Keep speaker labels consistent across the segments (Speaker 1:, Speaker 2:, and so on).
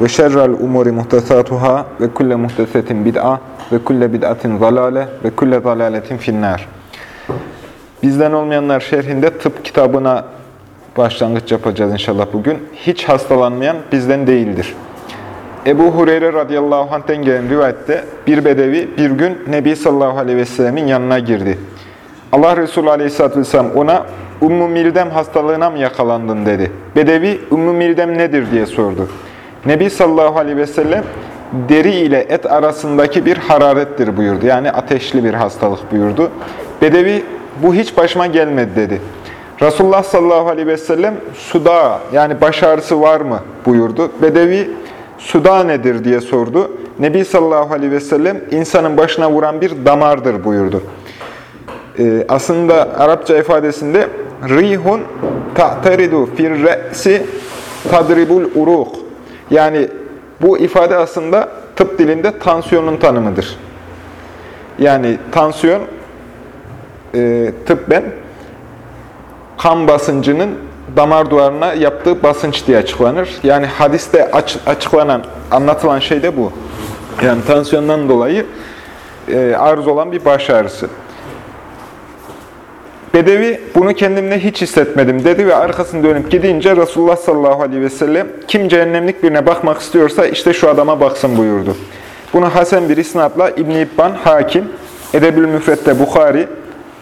Speaker 1: ve şerrel umuri muhtesatuhâ ve kulle muhtesetin bid'a ve kulle bid'atin zalale ve kulle zalaletin finnâr. Bizden olmayanlar şerhinde tıp kitabına başlangıç yapacağız inşallah bugün. Hiç hastalanmayan bizden değildir. Ebu Hureyre radıyallahu anh'ten gelen rivayette bir bedevi bir gün Nebi sallallahu aleyhi ve sellemin yanına girdi. Allah Resulü aleyhisselatü vesselam ona Ümmü Mildem hastalığına mı yakalandın dedi. Bedevi Ümmü Mildem nedir diye sordu. Nebi sallallahu aleyhi ve sellem deri ile et arasındaki bir hararettir buyurdu. Yani ateşli bir hastalık buyurdu. Bedevi bu hiç başıma gelmedi dedi. Resulullah sallallahu aleyhi ve sellem suda yani baş ağrısı var mı buyurdu. Bedevi suda nedir diye sordu. Nebi sallallahu aleyhi ve sellem insanın başına vuran bir damardır buyurdu. Ee, aslında Arapça ifadesinde rihun ta'teridu fir re'si tadribul uruh yani bu ifade aslında tıp dilinde tansiyonun tanımıdır. Yani tansiyon e, tıbben kan basıncının damar duvarına yaptığı basınç diye açıklanır. Yani hadiste aç, açıklanan, anlatılan şey de bu. Yani tansiyondan dolayı e, arız olan bir baş ağrısı. Bedevi bunu kendimde hiç hissetmedim dedi ve arkasını dönüp gidince Resulullah sallallahu aleyhi ve sellem kim cehennemlik birine bakmak istiyorsa işte şu adama baksın buyurdu. Bunu Hasan bir isnatla İbn-i İbban, Hakim, Edebül Müfret'te Bukhari,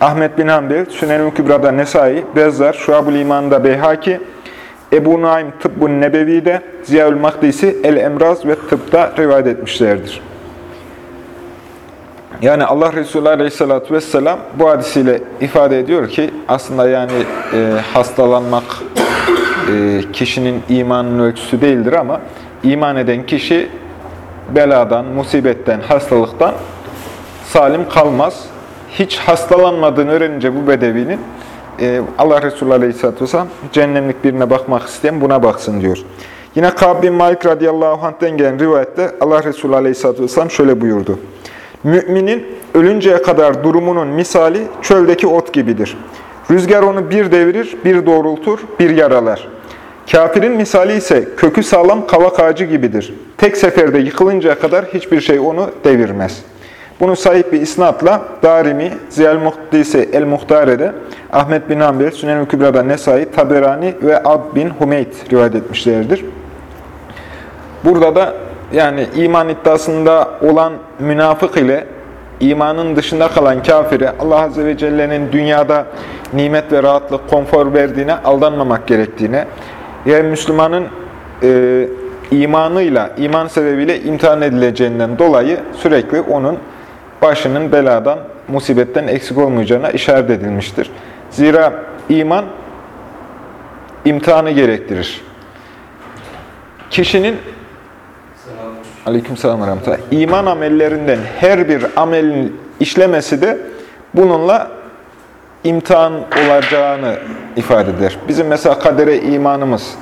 Speaker 1: Ahmet bin Hanbel, Sünel-i Kübra'da Nesai, Bezzar, Şuab-ül İman'da Beyhaki, Ebu Naim Tıbbun Nebevi'de, Ziyaül Makdisi El-Emraz ve Tıbb'da rivayet etmişlerdir. Yani Allah Resulü Aleyhisselatü Vesselam bu hadisiyle ifade ediyor ki aslında yani e, hastalanmak e, kişinin imanın ölçüsü değildir ama iman eden kişi beladan, musibetten, hastalıktan salim kalmaz. Hiç hastalanmadığını öğrenince bu bedevinin e, Allah Resulü Aleyhisselatü Vesselam cehennemlik birine bakmak isteyen buna baksın diyor. Yine Kab bin Malik radıyallahu anh'ten gelen rivayette Allah Resulü Aleyhisselatü Vesselam şöyle buyurdu. Müminin ölünceye kadar durumunun misali çöldeki ot gibidir. Rüzgar onu bir devirir, bir doğrultur, bir yaralar. Kafirin misali ise kökü sağlam kavak ağacı gibidir. Tek seferde yıkılıncaya kadar hiçbir şey onu devirmez. Bunu sahip bir isnatla Darimi, Ziyal Muhtisi El-Muhtare'de, Ahmet bin Hanbel, Sünen-i Kübra'da Nesai, Taberani ve Ab bin Humeyt rivayet etmişlerdir. Burada da yani iman iddiasında olan münafık ile imanın dışında kalan kafire Allah Azze ve Celle'nin dünyada nimet ve rahatlık, konfor verdiğine aldanmamak gerektiğine ve Müslümanın e, imanıyla, iman sebebiyle imtihan edileceğinden dolayı sürekli onun başının beladan, musibetten eksik olmayacağına işaret edilmiştir. Zira iman imtihanı gerektirir. Kişinin Aleykümselam ve rahmetullah. İman amellerinden her bir amelin işlemesi de bununla imtihan olacağını ifade eder. Bizim mesela kadere imanımız,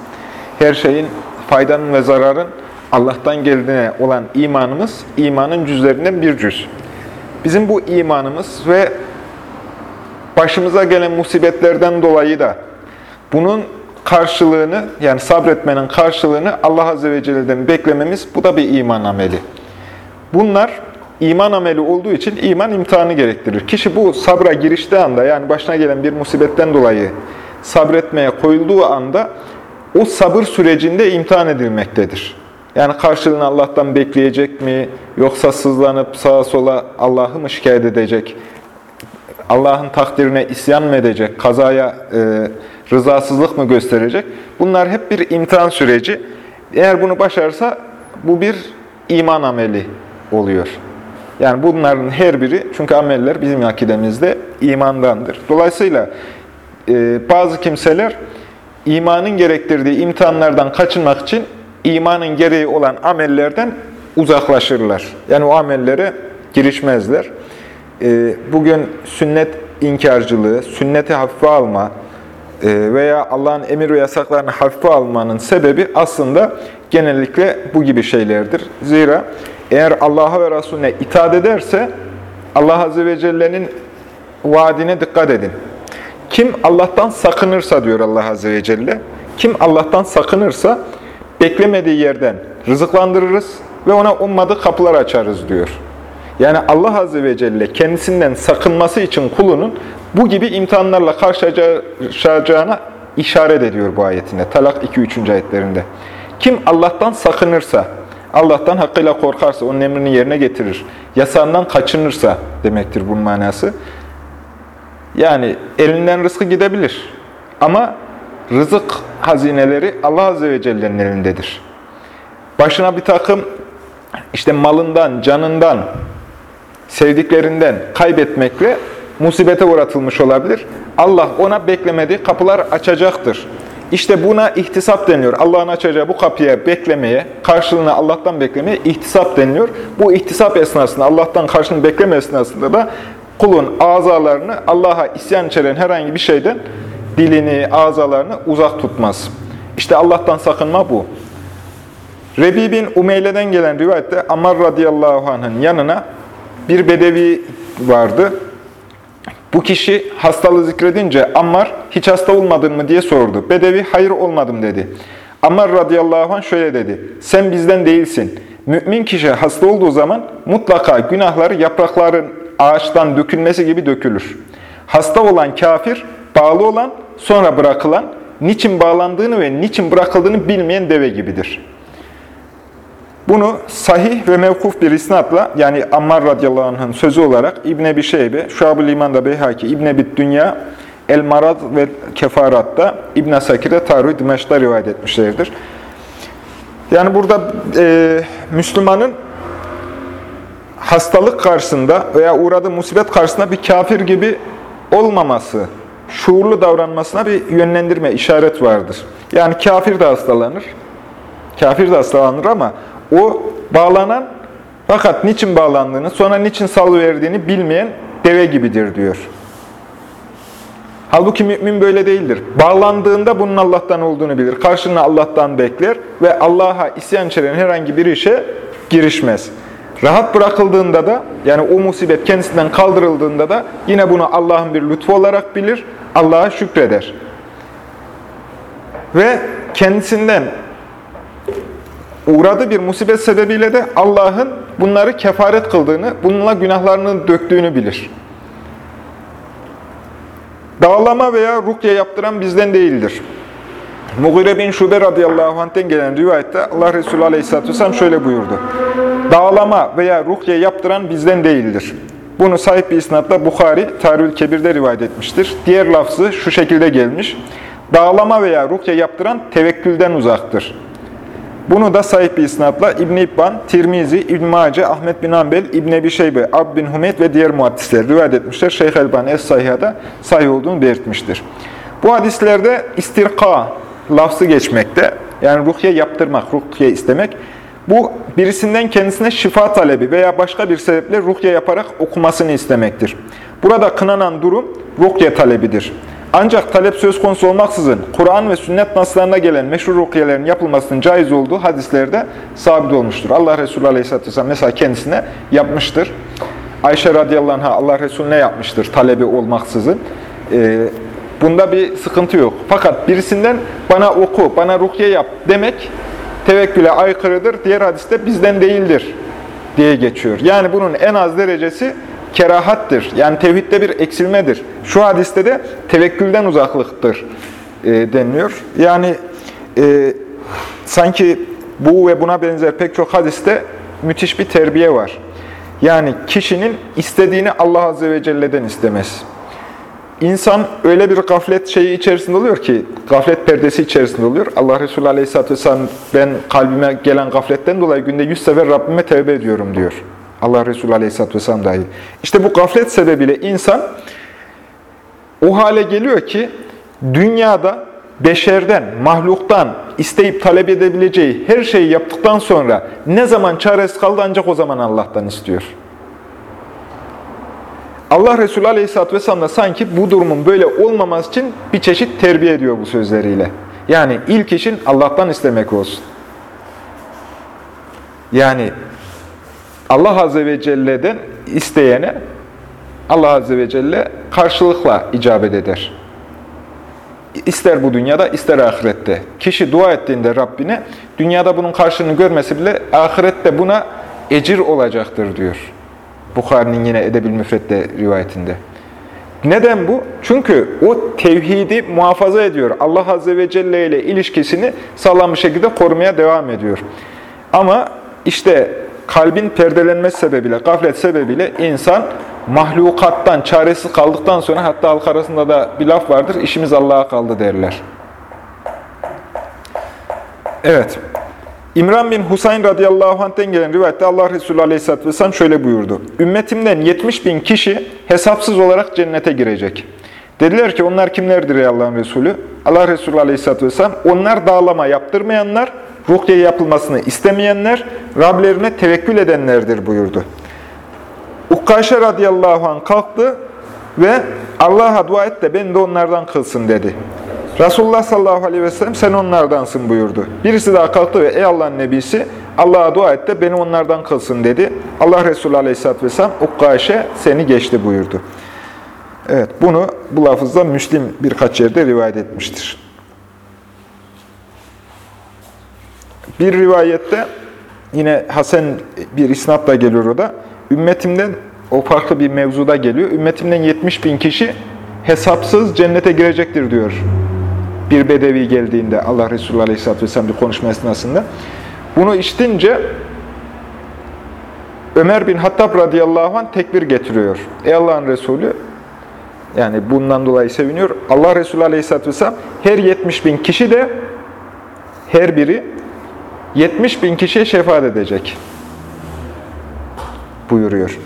Speaker 1: her şeyin faydanın ve zararın Allah'tan geldiğine olan imanımız, imanın cüzlerinden bir cüz. Bizim bu imanımız ve başımıza gelen musibetlerden dolayı da bunun karşılığını yani sabretmenin karşılığını Allah Azze ve Celle'den beklememiz bu da bir iman ameli. Bunlar iman ameli olduğu için iman imtihanı gerektirir. Kişi bu sabra giriştiği anda yani başına gelen bir musibetten dolayı sabretmeye koyulduğu anda o sabır sürecinde imtihan edilmektedir. Yani karşılığını Allah'tan bekleyecek mi yoksa sızlanıp sağa sola Allah'ı mı şikayet edecek? Allah'ın takdirine isyan mı edecek? Kazaya e, rızasızlık mı gösterecek? Bunlar hep bir imtihan süreci. Eğer bunu başarsa bu bir iman ameli oluyor. Yani bunların her biri, çünkü ameller bizim akidemizde imandandır. Dolayısıyla e, bazı kimseler imanın gerektirdiği imtihanlardan kaçınmak için imanın gereği olan amellerden uzaklaşırlar. Yani o amellere girişmezler. Ee, bugün sünnet inkarcılığı, sünneti hafife alma e, veya Allah'ın emir ve yasaklarını hafife almanın sebebi aslında genellikle bu gibi şeylerdir. Zira eğer Allah'a ve Resulüne itaat ederse Allah Azze ve Celle'nin vaadine dikkat edin. Kim Allah'tan sakınırsa diyor Allah Azze ve Celle, kim Allah'tan sakınırsa beklemediği yerden rızıklandırırız ve ona ummadığı kapılar açarız diyor. Yani Allah Azze ve Celle kendisinden sakınması için kulunun bu gibi imtihanlarla karşılaşacağına işaret ediyor bu ayetinde. Talak 2-3. ayetlerinde. Kim Allah'tan sakınırsa, Allah'tan hakkıyla korkarsa, onun emrini yerine getirir, yasağından kaçınırsa demektir bunun manası. Yani elinden rızkı gidebilir. Ama rızık hazineleri Allah Azze ve Celle'nin elindedir. Başına bir takım işte malından, canından, sevdiklerinden kaybetmekle musibete uğratılmış olabilir. Allah ona beklemediği kapılar açacaktır. İşte buna ihtisap deniliyor. Allah'ın açacağı bu kapıya beklemeye, karşılığını Allah'tan beklemeye ihtisap deniliyor. Bu ihtisap esnasında, Allah'tan karşılığını bekleme esnasında da kulun azalarını Allah'a isyan içeren herhangi bir şeyden dilini, azalarını uzak tutmaz. İşte Allah'tan sakınma bu. Rebi bin Umeyle'den gelen rivayette Ammar radıyallahu anh'ın yanına bir bedevi vardı. Bu kişi hastalığı zikredince Ammar hiç hasta olmadın mı diye sordu. Bedevi hayır olmadım dedi. Ammar radıyallahu anh şöyle dedi. Sen bizden değilsin. Mümin kişi hasta olduğu zaman mutlaka günahları yaprakların ağaçtan dökülmesi gibi dökülür. Hasta olan kafir, bağlı olan, sonra bırakılan, niçin bağlandığını ve niçin bırakıldığını bilmeyen deve gibidir. Bunu sahih ve mevkuf bir isnatla yani Ammar radıyallahu anh'ın sözü olarak İbn Ebi Şeybe, Şuab-ı İman'da Beyhaki, İbn Ebi Dünya, El Marad ve Kefarat'ta İbn Sakir'de Tarih Dimeş'te rivayet etmişlerdir. Yani burada e, Müslümanın hastalık karşısında veya uğradığı musibet karşısında bir kafir gibi olmaması, şuurlu davranmasına bir yönlendirme, işaret vardır. Yani kafir de hastalanır, kafir de hastalanır ama o bağlanan fakat niçin bağlandığını, sonra niçin salıverdiğini bilmeyen deve gibidir diyor. Halbuki mümin böyle değildir. Bağlandığında bunun Allah'tan olduğunu bilir. Karşılığını Allah'tan bekler ve Allah'a isyan içeren herhangi bir işe girişmez. Rahat bırakıldığında da, yani o musibet kendisinden kaldırıldığında da yine bunu Allah'ın bir lütfu olarak bilir, Allah'a şükreder. Ve kendisinden uğradığı bir musibet sebebiyle de Allah'ın bunları kefaret kıldığını, bununla günahlarını döktüğünü bilir. Dağlama veya rukye yaptıran bizden değildir. Mughire bin Şube radıyallahu anh'ten gelen rivayette Allah Resulü aleyhisselatü vesselam şöyle buyurdu. Dağlama veya rukye yaptıran bizden değildir. Bunu sahip bir isnatla Bukhari, Tarih Kebir'de rivayet etmiştir. Diğer lafzı şu şekilde gelmiş. Dağlama veya rukye yaptıran tevekkülden uzaktır. Bunu da sahip bir isnatla İbn İbban, Tirmizi, İbn Mace, Ahmet bin Ambel, İbn Ebi Şeybe, Ab bin Humeyd ve diğer muhaddisler rivayet etmişler. Şeyh Elban Es-Sahiha'da sahih olduğunu belirtmiştir. Bu hadislerde istirka lafzı geçmekte. Yani ruhye yaptırmak, ruhye istemek. Bu birisinden kendisine şifa talebi veya başka bir sebeple ruhye yaparak okumasını istemektir. Burada kınanan durum ruhye talebidir. Ancak talep söz konusu olmaksızın Kur'an ve sünnet naslarına gelen meşhur rukiyelerin yapılmasının caiz olduğu hadislerde sabit olmuştur. Allah Resulü Aleyhisselatü Vesselam mesela kendisine yapmıştır. Ayşe radıyallahu anh'a Allah Resulüne yapmıştır talebi olmaksızın. Ee, bunda bir sıkıntı yok. Fakat birisinden bana oku, bana rukiye yap demek tevekküle aykırıdır. Diğer hadiste bizden değildir diye geçiyor. Yani bunun en az derecesi kerahattır. Yani tevhidde bir eksilmedir. Şu hadiste de tevekkülden uzaklıktır e, deniliyor. Yani e, sanki bu ve buna benzer pek çok hadiste müthiş bir terbiye var. Yani kişinin istediğini Allah Azze ve Celle'den istemez. İnsan öyle bir gaflet şeyi içerisinde oluyor ki, gaflet perdesi içerisinde oluyor. Allah Resulü Aleyhisselatü Vesselam ben kalbime gelen gafletten dolayı günde yüz sefer Rabbime tevbe ediyorum diyor. Allah Resulü Aleyhisselatü Vesselam dahi. İşte bu gaflet sebebiyle insan o hale geliyor ki dünyada beşerden, mahluktan isteyip talep edebileceği her şeyi yaptıktan sonra ne zaman çaresiz kaldı ancak o zaman Allah'tan istiyor. Allah Resulü Aleyhisselatü Vesselam da sanki bu durumun böyle olmaması için bir çeşit terbiye ediyor bu sözleriyle. Yani ilk işin Allah'tan istemek olsun. Yani Allah Azze ve Celle'den isteyene Allah Azze ve Celle karşılıkla icabet eder. İster bu dünyada, ister ahirette. Kişi dua ettiğinde Rabbine, dünyada bunun karşılığını görmesi bile ahirette buna ecir olacaktır diyor. Bukhari'nin yine Edebil Müfret'te rivayetinde. Neden bu? Çünkü o tevhidi muhafaza ediyor. Allah Azze ve Celle ile ilişkisini sağlam bir şekilde korumaya devam ediyor. Ama işte kalbin perdelenmesi sebebiyle, gaflet sebebiyle insan mahlukattan, çaresiz kaldıktan sonra hatta halk arasında da bir laf vardır, işimiz Allah'a kaldı derler. Evet. İmran bin Husayn radıyallahu anh'ten gelen rivayette Allah Resulü aleyhisselatü vesselam şöyle buyurdu. Ümmetimden 70 bin kişi hesapsız olarak cennete girecek. Dediler ki onlar kimlerdir ey Allah'ın Resulü? Allah Resulü aleyhisselatü vesselam onlar dağlama yaptırmayanlar, rukiye yapılmasını istemeyenler, Rablerine tevekkül edenlerdir buyurdu. Ukkaşe radıyallahu anh kalktı ve Allah'a dua et de beni de onlardan kılsın dedi. Resulullah sallallahu aleyhi ve sellem sen onlardansın buyurdu. Birisi daha kalktı ve ey Allah'ın nebisi Allah'a dua et de beni onlardan kılsın dedi. Allah Resulü aleyhisselatü vesselam Ukkaşe seni geçti buyurdu. Evet bunu bu lafızda Müslim birkaç yerde rivayet etmiştir. Bir rivayette yine Hasan bir isnatla geliyor o da. Ümmetimden o farklı bir mevzuda geliyor. Ümmetimden 70 bin kişi hesapsız cennete girecektir diyor. Bir bedevi geldiğinde Allah Resulü Aleyhisselatü Vesselam bir konuşma esnasında. Bunu işitince Ömer bin Hattab radıyallahu anh tekbir getiriyor. Ey Allah'ın Resulü yani bundan dolayı seviniyor. Allah Resulü Aleyhisselatü Vesselam her 70 bin kişi de her biri 70 bin kişiye şefaat edecek buyuruyor.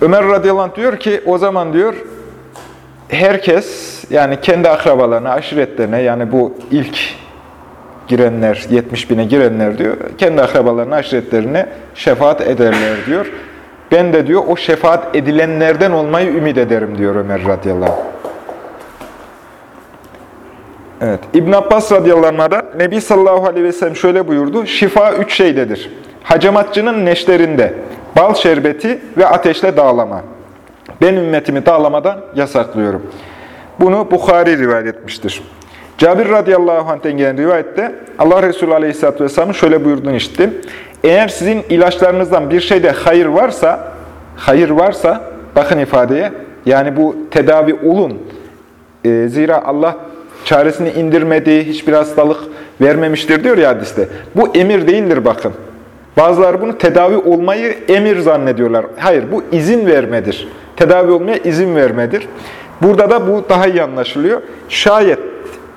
Speaker 1: Ömer radıyallahu diyor ki o zaman diyor herkes yani kendi akrabalarına, aşiretlerine yani bu ilk girenler, 70 bine girenler diyor, kendi akrabalarına, aşiretlerine şefaat ederler diyor. Ben de diyor o şefaat edilenlerden olmayı ümit ederim diyor Ömer radıyallahu anh. Evet. İbn Abbas radıyallahu Nebi sallallahu aleyhi ve sellem şöyle buyurdu. Şifa üç şeydedir. Hacamatçının neşterinde, bal şerbeti ve ateşle dağlama. Ben ümmetimi dağlamadan yasaklıyorum. Bunu Bukhari rivayet etmiştir. Cabir radıyallahu anh'ten gelen rivayette Allah Resulü aleyhisselatü vesselamın şöyle buyurduğunu işittim. Eğer sizin ilaçlarınızdan bir şeyde hayır varsa, hayır varsa, bakın ifadeye, yani bu tedavi olun. E, zira Allah çaresini indirmediği hiçbir hastalık vermemiştir diyor ya hadiste. Bu emir değildir bakın. Bazıları bunu tedavi olmayı emir zannediyorlar. Hayır bu izin vermedir. Tedavi olmaya izin vermedir. Burada da bu daha iyi anlaşılıyor. Şayet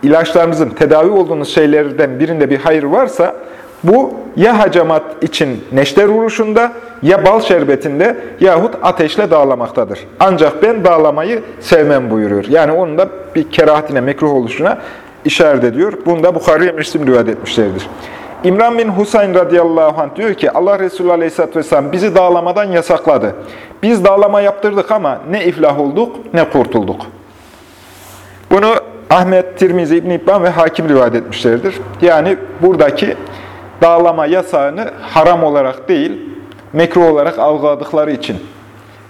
Speaker 1: ilaçlarınızın tedavi olduğunuz şeylerden birinde bir hayır varsa bu ya hacamat için neşter vuruşunda ya bal şerbetinde yahut ateşle dağlamaktadır. Ancak ben dağlamayı sevmem buyuruyor. Yani onun da bir kerahatine, mekruh oluşuna işaret ediyor. Bunu da Bukhari Müslim rivayet etmişlerdir. İmran bin Husayn radıyallahu anh diyor ki Allah Resulü aleyhisselatü vesselam bizi dağlamadan yasakladı. Biz dağlama yaptırdık ama ne iflah olduk ne kurtulduk. Bunu Ahmet, Tirmizi, İbn İbban ve Hakim rivayet etmişlerdir. Yani buradaki dağlama yasağını haram olarak değil, mekruh olarak algıladıkları için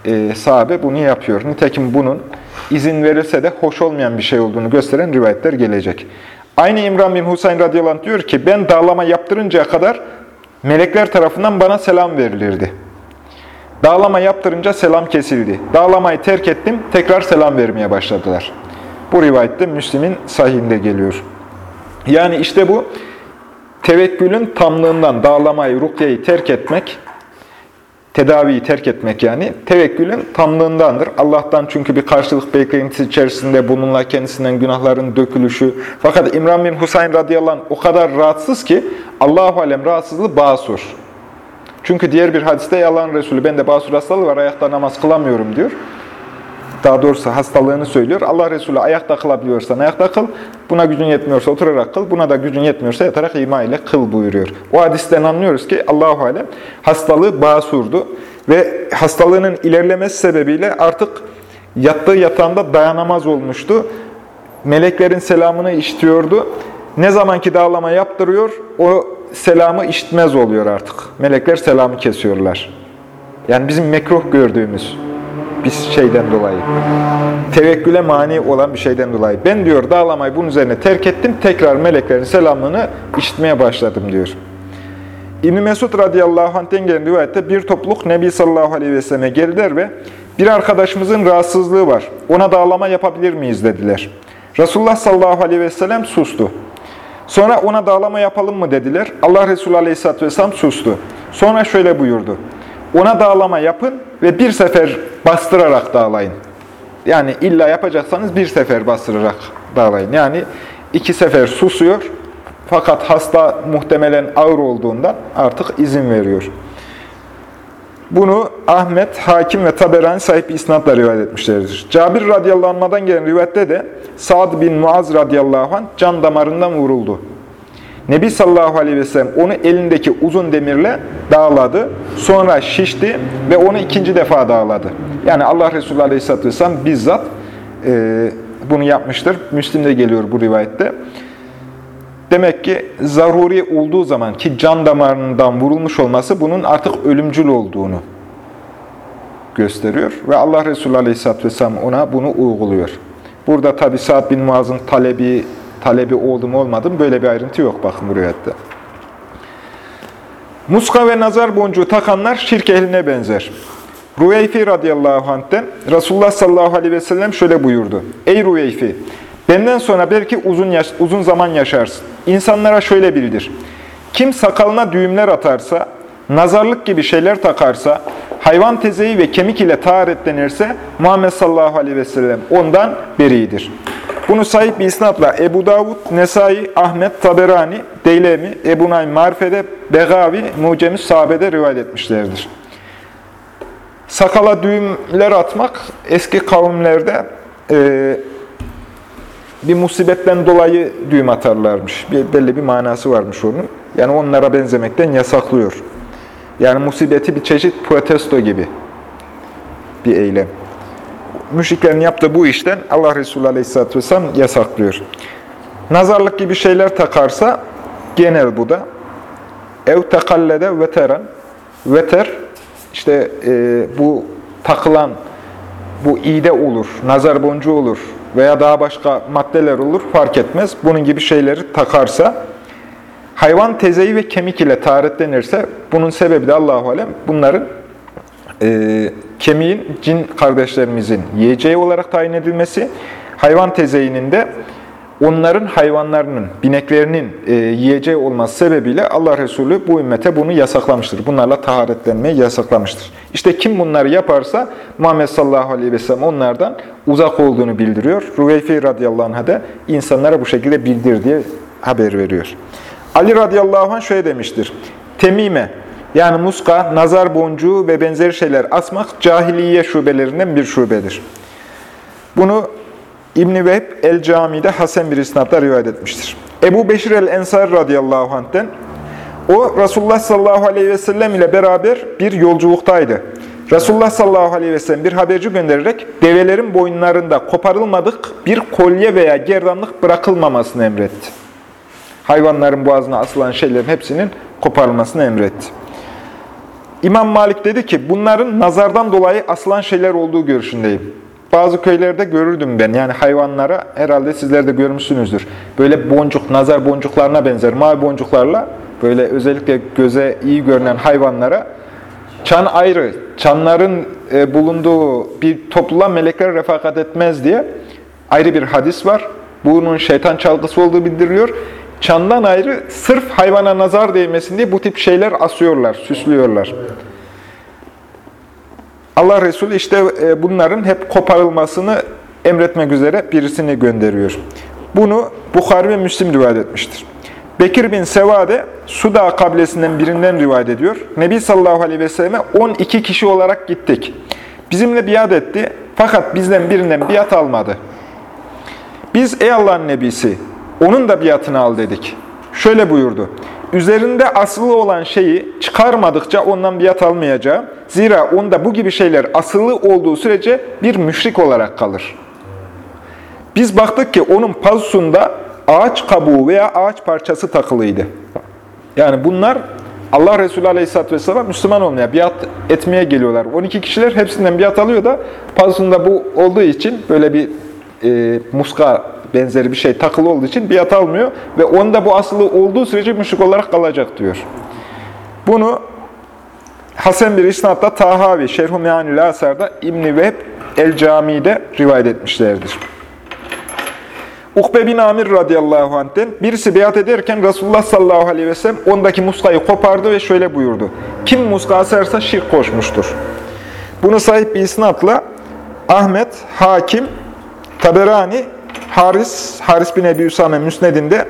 Speaker 1: e, sahabe bunu yapıyor. Nitekim bunun izin verilse de hoş olmayan bir şey olduğunu gösteren rivayetler gelecek. Aynı İmran bin Husayn radıyallahu anh diyor ki ben dağlama yaptırıncaya kadar melekler tarafından bana selam verilirdi. Dağlama yaptırınca selam kesildi. Dağlamayı terk ettim, tekrar selam vermeye başladılar. Bu rivayette Müslim'in sahihinde geliyor. Yani işte bu tevekkülün tamlığından dağlamayı, rukyeyi terk etmek, tedaviyi terk etmek yani tevekkülün tamlığındandır. Allah'tan çünkü bir karşılık beklentisi içerisinde bununla kendisinden günahların dökülüşü. Fakat İmran bin Husayn radıyallahu anh o kadar rahatsız ki Allahu alem rahatsızlığı basur. Çünkü diğer bir hadiste yalan Resulü ben de basur hastalığı var ayakta namaz kılamıyorum diyor. Daha doğrusu hastalığını söylüyor. Allah Resulü ayakta kılabiliyorsan ayakta kıl, buna gücün yetmiyorsa oturarak kıl, buna da gücün yetmiyorsa yatarak ima ile kıl buyuruyor. O hadisten anlıyoruz ki Allahu Alem hastalığı basurdu ve hastalığının ilerlemesi sebebiyle artık yattığı yatağında dayanamaz olmuştu. Meleklerin selamını işitiyordu. Ne zamanki dağlama yaptırıyor, o selamı işitmez oluyor artık. Melekler selamı kesiyorlar. Yani bizim mekruh gördüğümüz bir şeyden dolayı. Tevekküle mani olan bir şeyden dolayı. Ben diyor dağlamayı bunun üzerine terk ettim. Tekrar meleklerin selamını işitmeye başladım diyor. İbn Mesud radıyallahu anh'ten gelen rivayette bir topluluk Nebi sallallahu aleyhi ve selleme geldiler ve bir arkadaşımızın rahatsızlığı var. Ona dağlama yapabilir miyiz dediler. Resulullah sallallahu aleyhi ve sellem sustu. Sonra ona dağlama yapalım mı dediler. Allah Resulü aleyhisselatü vesselam sustu. Sonra şöyle buyurdu. Ona dağlama yapın ve bir sefer bastırarak dağlayın. Yani illa yapacaksanız bir sefer bastırarak dağlayın. Yani iki sefer susuyor fakat hasta muhtemelen ağır olduğundan artık izin veriyor. Bunu Ahmet, Hakim ve Taberani sahip isnatla rivayet etmişlerdir. Cabir radıyallahu gelen rivayette de Sa'd bin Muaz radıyallahu anh can damarından vuruldu. Nebi sallallahu aleyhi ve sellem onu elindeki uzun demirle dağladı. Sonra şişti ve onu ikinci defa dağladı. Yani Allah Resulü aleyhisselatü vesselam bizzat e, bunu yapmıştır. Müslim'de geliyor bu rivayette. Demek ki zaruri olduğu zaman ki can damarından vurulmuş olması bunun artık ölümcül olduğunu gösteriyor. Ve Allah Resulü Aleyhisselatü Vesselam ona bunu uyguluyor. Burada tabi Sa'd bin Muaz'ın talebi, talebi oldu mu olmadı mı böyle bir ayrıntı yok bakın rivayette. Muska ve nazar boncuğu takanlar şirk ehline benzer. Rüveyfi radıyallahu anh'ten Resulullah sallallahu aleyhi ve sellem şöyle buyurdu. Ey Rüveyfi! Benden sonra belki uzun yaş uzun zaman yaşarsın. İnsanlara şöyle bildir. Kim sakalına düğümler atarsa, nazarlık gibi şeyler takarsa, hayvan tezeyi ve kemik ile taharetlenirse Muhammed sallallahu aleyhi ve sellem ondan beridir. Bunu sahip bir isnatla Ebu Davud, Nesai, Ahmet, Taberani, Deylemi, Ebu Naim Marife'de, Begavi, Mucemüs Sahabe'de rivayet etmişlerdir. Sakala düğümler atmak eski kavimlerde e, bir musibetten dolayı düğüm atarlarmış. Bir, belli bir manası varmış onun. Yani onlara benzemekten yasaklıyor. Yani musibeti bir çeşit protesto gibi bir eylem. Müşriklerin yaptığı bu işten Allah Resulü Aleyhisselatü Vesselam yasaklıyor. Nazarlık gibi şeyler takarsa genel bu da. Ev tekallede veteren. Veter işte e, bu takılan bu iğde olur, nazar boncuğu olur veya daha başka maddeler olur fark etmez. Bunun gibi şeyleri takarsa hayvan tezeyi ve kemik ile taharetlenirse bunun sebebi de Allahu alem bunların e, kemiğin cin kardeşlerimizin yiyeceği olarak tayin edilmesi, hayvan tezeyinin de onların hayvanlarının, bineklerinin e, yiyeceği olması sebebiyle Allah Resulü bu ümmete bunu yasaklamıştır. Bunlarla taharetlenmeyi yasaklamıştır. İşte kim bunları yaparsa Muhammed sallallahu aleyhi ve sellem onlardan uzak olduğunu bildiriyor. Rüveyfi radıyallahu anh'a da insanlara bu şekilde bildir diye haber veriyor. Ali radıyallahu anh şöyle demiştir. Temime, yani muska, nazar boncuğu ve benzeri şeyler asmak cahiliye şubelerinden bir şubedir. Bunu İbn-i Vehb el-Cami'de Hasan bir isnatla rivayet etmiştir. Ebu Beşir el-Ensar radıyallahu anh'ten o Resulullah sallallahu aleyhi ve sellem ile beraber bir yolculuktaydı. Resulullah sallallahu aleyhi ve sellem bir haberci göndererek develerin boyunlarında koparılmadık bir kolye veya gerdanlık bırakılmamasını emretti. Hayvanların boğazına asılan şeylerin hepsinin koparılmasını emretti. İmam Malik dedi ki bunların nazardan dolayı asılan şeyler olduğu görüşündeyim. Bazı köylerde görürdüm ben. Yani hayvanlara herhalde sizler de görmüşsünüzdür. Böyle boncuk, nazar boncuklarına benzer mavi boncuklarla böyle özellikle göze iyi görünen hayvanlara çan ayrı, çanların e, bulunduğu bir topluluğa melekler refakat etmez diye ayrı bir hadis var. Bunun şeytan çalgısı olduğu bildiriliyor. Çandan ayrı sırf hayvana nazar değmesin diye bu tip şeyler asıyorlar, süslüyorlar. Allah Resulü işte e, bunların hep koparılmasını emretmek üzere birisini gönderiyor. Bunu Bukhari ve Müslim rivayet etmiştir. Bekir bin Sevade, Suda kabilesinden birinden rivayet ediyor. Nebi sallallahu aleyhi ve selleme 12 kişi olarak gittik. Bizimle biat etti fakat bizden birinden biat almadı. Biz ey Allah'ın nebisi onun da biatını al dedik. Şöyle buyurdu. Üzerinde asılı olan şeyi çıkarmadıkça ondan biat almayacağım. Zira onda bu gibi şeyler asılı olduğu sürece bir müşrik olarak kalır. Biz baktık ki onun pazusunda ağaç kabuğu veya ağaç parçası takılıydı. Yani bunlar Allah Resulü Aleyhisselatü Vesselam Müslüman olmaya, biat etmeye geliyorlar. 12 kişiler hepsinden biat alıyor da pazusunda bu olduğu için böyle bir e, muska benzeri bir şey takılı olduğu için biat almıyor ve onda bu asılı olduğu sürece müşrik olarak kalacak diyor. Bunu Hasan bir isnatla Tahavi, Şerh-i Meanül Asar'da İbn-i Vehb El-Cami'de rivayet etmişlerdir. Ukbe bin Amir radıyallahu anh'ten birisi biat ederken Resulullah sallallahu aleyhi ve sellem ondaki muskayı kopardı ve şöyle buyurdu. Kim muska asarsa şirk koşmuştur. Bunu sahip bir isnatla Ahmet, Hakim, Taberani, Haris, Haris bin Ebi Üsame Müsned'inde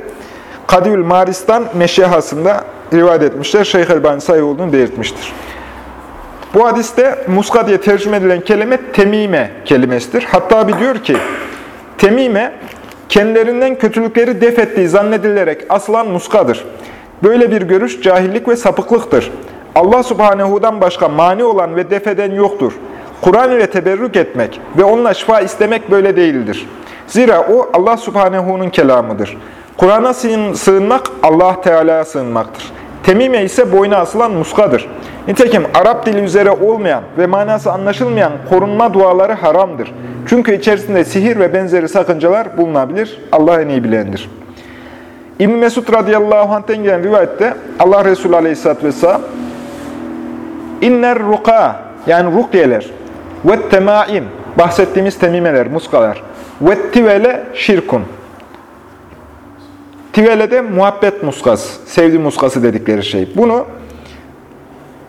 Speaker 1: Kadiyül Maris'tan Meşyahasında rivayet etmişler. Şeyh Elbani sayı olduğunu belirtmiştir. Bu hadiste muska diye tercüme edilen kelime temime kelimesidir. Hatta bir diyor ki, temime kendilerinden kötülükleri def ettiği zannedilerek asılan muskadır. Böyle bir görüş cahillik ve sapıklıktır. Allah subhanehu'dan başka mani olan ve def eden yoktur. Kur'an ile teberrük etmek ve onunla şifa istemek böyle değildir. Zira o Allah subhanehu'nun kelamıdır. Kur'an'a sığınmak Allah Teala'ya sığınmaktır. Temime ise boyuna asılan muskadır. Nitekim Arap dili üzere olmayan ve manası anlaşılmayan korunma duaları haramdır. Çünkü içerisinde sihir ve benzeri sakıncalar bulunabilir. Allah en iyi bilendir. İbn Mesud radıyallahu anh'ten gelen rivayette Allah Resulü aleyhisselatü vesselam inner ruka yani rukyeler ve temaim bahsettiğimiz temimeler, muskalar ve tivele şirkun Tivele de muhabbet muskası, sevgi muskası dedikleri şey. Bunu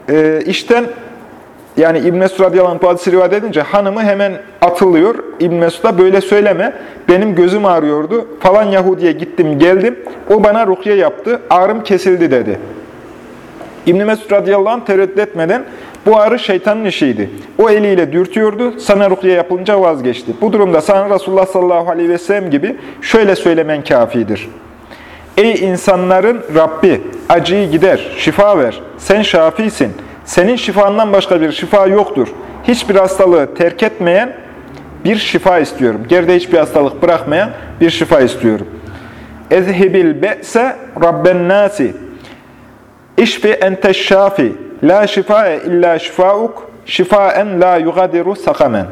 Speaker 1: e, işten yani İbn Mesud radıyallahu anh rivayet edince hanımı hemen atılıyor. İbn Mesud'a böyle söyleme. Benim gözüm ağrıyordu. Falan Yahudi'ye gittim geldim. O bana rukiye yaptı. Ağrım kesildi dedi. İbn Mesud radıyallahu anh tereddüt etmeden bu ağrı şeytanın işiydi. O eliyle dürtüyordu. Sana rukiye yapılınca vazgeçti. Bu durumda sana Resulullah sallallahu aleyhi ve sellem gibi şöyle söylemen kafidir. Ey insanların Rabbi, acıyı gider, şifa ver. Sen şafisin. Senin şifandan başka bir şifa yoktur. Hiçbir hastalığı terk etmeyen bir şifa istiyorum. Geride hiçbir hastalık bırakmayan bir şifa istiyorum. Ezhibil be'se rabben nasi. İşfi ente şafi. La şifae illa şifauk. Şifaen la yugadiru sakamen.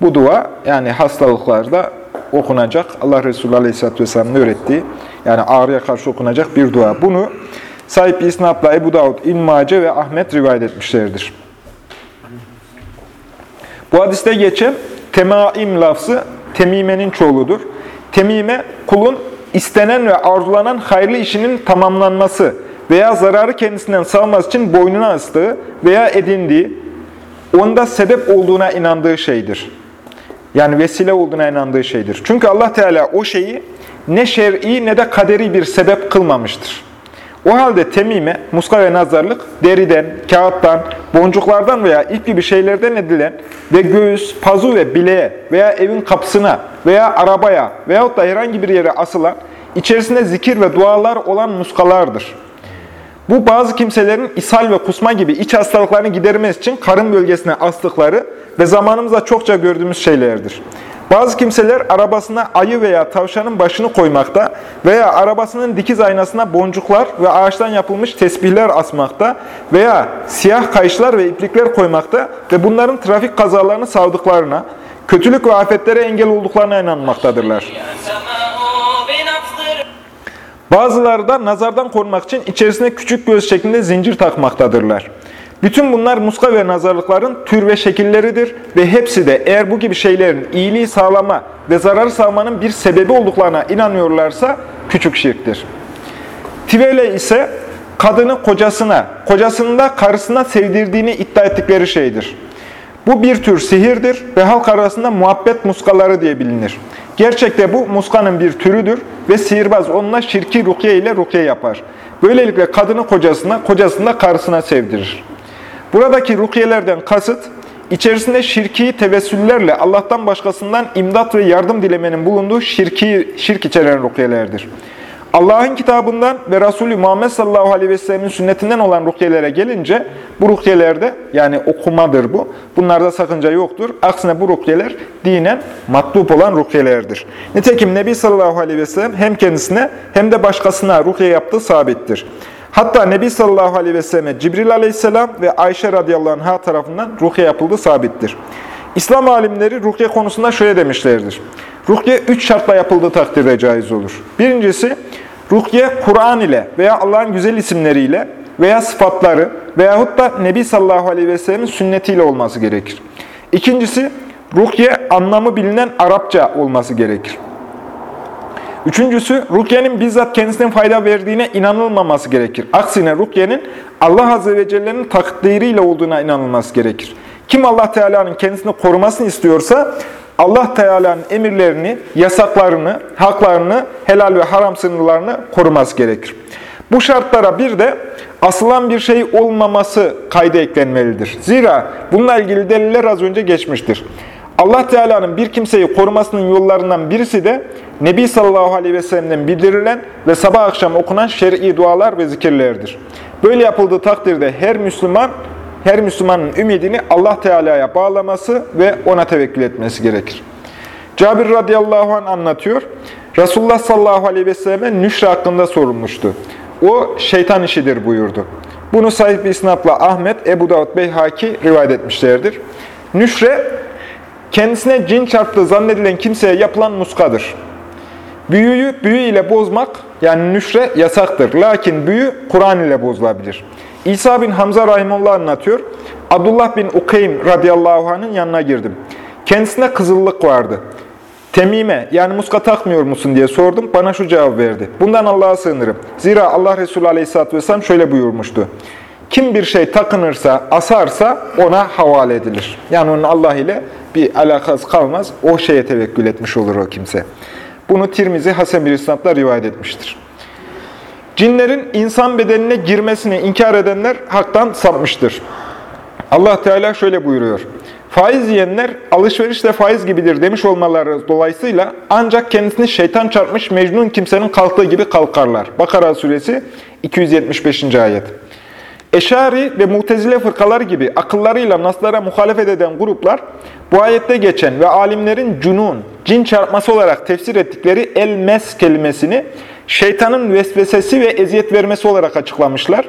Speaker 1: Bu dua yani hastalıklarda okunacak. Allah Resulü Aleyhisselatü Vesselam'ın öğrettiği yani ağrıya karşı okunacak bir dua. Bunu sahip İsnat'la Ebu Davud, İlmace ve Ahmet rivayet etmişlerdir. Bu hadiste geçen temaim lafzı temimenin çoğuludur. Temime kulun istenen ve arzulanan hayırlı işinin tamamlanması veya zararı kendisinden sağlaması için boynuna astığı veya edindiği, onda sebep olduğuna inandığı şeydir. Yani vesile olduğuna inandığı şeydir. Çünkü Allah Teala o şeyi ne şer'i ne de kaderi bir sebep kılmamıştır. O halde temime, muska ve nazarlık deriden, kağıttan, boncuklardan veya ip gibi şeylerden edilen ve göğüs, pazu ve bileğe veya evin kapısına veya arabaya veyahut da herhangi bir yere asılan, içerisinde zikir ve dualar olan muskalardır. Bu bazı kimselerin ishal ve kusma gibi iç hastalıklarını gidermesi için karın bölgesine astıkları ve zamanımızda çokça gördüğümüz şeylerdir. Bazı kimseler arabasına ayı veya tavşanın başını koymakta veya arabasının dikiz aynasına boncuklar ve ağaçtan yapılmış tesbihler asmakta veya siyah kayışlar ve iplikler koymakta ve bunların trafik kazalarını savdıklarına, kötülük ve afetlere engel olduklarına inanmaktadırlar. Bazıları da nazardan korunmak için içerisine küçük göz şeklinde zincir takmaktadırlar. Bütün bunlar muska ve nazarlıkların tür ve şekilleridir ve hepsi de eğer bu gibi şeylerin iyiliği sağlama ve zararı sağlamanın bir sebebi olduklarına inanıyorlarsa küçük şirktir. Tivele ise kadını kocasına, kocasını da karısına sevdirdiğini iddia ettikleri şeydir. Bu bir tür sihirdir ve halk arasında muhabbet muskaları diye bilinir. Gerçekte bu muskanın bir türüdür ve sihirbaz onunla şirki rukiye ile rukiye yapar. Böylelikle kadını kocasına, kocasını da karısına sevdirir. Buradaki rukiyelerden kasıt, içerisinde şirki tevessüllerle Allah'tan başkasından imdat ve yardım dilemenin bulunduğu şirki, şirk içeren rukiyelerdir. Allah'ın kitabından ve Resulü Muhammed sallallahu aleyhi ve sellemin sünnetinden olan rukyelere gelince bu rukyelerde yani okumadır bu. Bunlarda sakınca yoktur. Aksine bu rukyeler dinen matlup olan rukyelerdir. Nitekim Nebi sallallahu aleyhi ve sellem hem kendisine hem de başkasına rukye yaptığı sabittir. Hatta Nebi sallallahu aleyhi ve selleme Cibril aleyhisselam ve Ayşe radıyallahu anh'a tarafından rukiye yapıldığı sabittir. İslam alimleri rukiye konusunda şöyle demişlerdir. Rukiye üç şartla yapıldığı takdirde caiz olur. Birincisi, rukiye Kur'an ile veya Allah'ın güzel isimleriyle veya sıfatları veyahut da Nebi sallallahu aleyhi ve sellemin sünnetiyle olması gerekir. İkincisi, rukiye anlamı bilinen Arapça olması gerekir. Üçüncüsü, rukyenin bizzat kendisine fayda verdiğine inanılmaması gerekir. Aksine rukyenin Allah Azze ve Celle'nin takdiriyle olduğuna inanılması gerekir. Kim Allah Teala'nın kendisini korumasını istiyorsa, Allah Teala'nın emirlerini, yasaklarını, haklarını, helal ve haram sınırlarını koruması gerekir. Bu şartlara bir de asılan bir şey olmaması kayda eklenmelidir. Zira bununla ilgili deliller az önce geçmiştir. Allah Teala'nın bir kimseyi korumasının yollarından birisi de Nebi sallallahu aleyhi ve sellem'den bildirilen ve sabah akşam okunan şer'i dualar ve zikirlerdir. Böyle yapıldığı takdirde her Müslüman, her Müslümanın ümidini Allah Teala'ya bağlaması ve ona tevekkül etmesi gerekir. Cabir radıyallahu anh anlatıyor. Resulullah sallallahu aleyhi ve selleme nüşre hakkında sorulmuştu. O şeytan işidir buyurdu. Bunu sahip isnatla Ahmet, Ebu Davud Beyhaki rivayet etmişlerdir. Nüşre, kendisine cin çarptığı zannedilen kimseye yapılan muskadır. Büyüyü büyü ile bozmak, yani nüşre yasaktır. Lakin büyü Kur'an ile bozulabilir. İsa bin Hamza Rahimullah anlatıyor. Abdullah bin Ukaym radıyallahu anh'ın yanına girdim. Kendisine kızıllık vardı. Temime yani muska takmıyor musun diye sordum. Bana şu cevap verdi. Bundan Allah'a sığınırım. Zira Allah Resulü aleyhisselatü vesselam şöyle buyurmuştu. Kim bir şey takınırsa, asarsa ona havale edilir. Yani onun Allah ile bir alakası kalmaz. O şeye tevekkül etmiş olur o kimse. Bunu Tirmizi Hasan bir isnatla rivayet etmiştir. Cinlerin insan bedenine girmesini inkar edenler haktan sapmıştır. Allah Teala şöyle buyuruyor. Faiz yiyenler alışverişle faiz gibidir demiş olmaları dolayısıyla ancak kendisini şeytan çarpmış mecnun kimsenin kalktığı gibi kalkarlar. Bakara suresi 275. ayet. Eşari ve mutezile fırkaları gibi akıllarıyla naslara muhalefet eden gruplar bu ayette geçen ve alimlerin cunun, cin çarpması olarak tefsir ettikleri el-mes kelimesini şeytanın vesvesesi ve eziyet vermesi olarak açıklamışlar.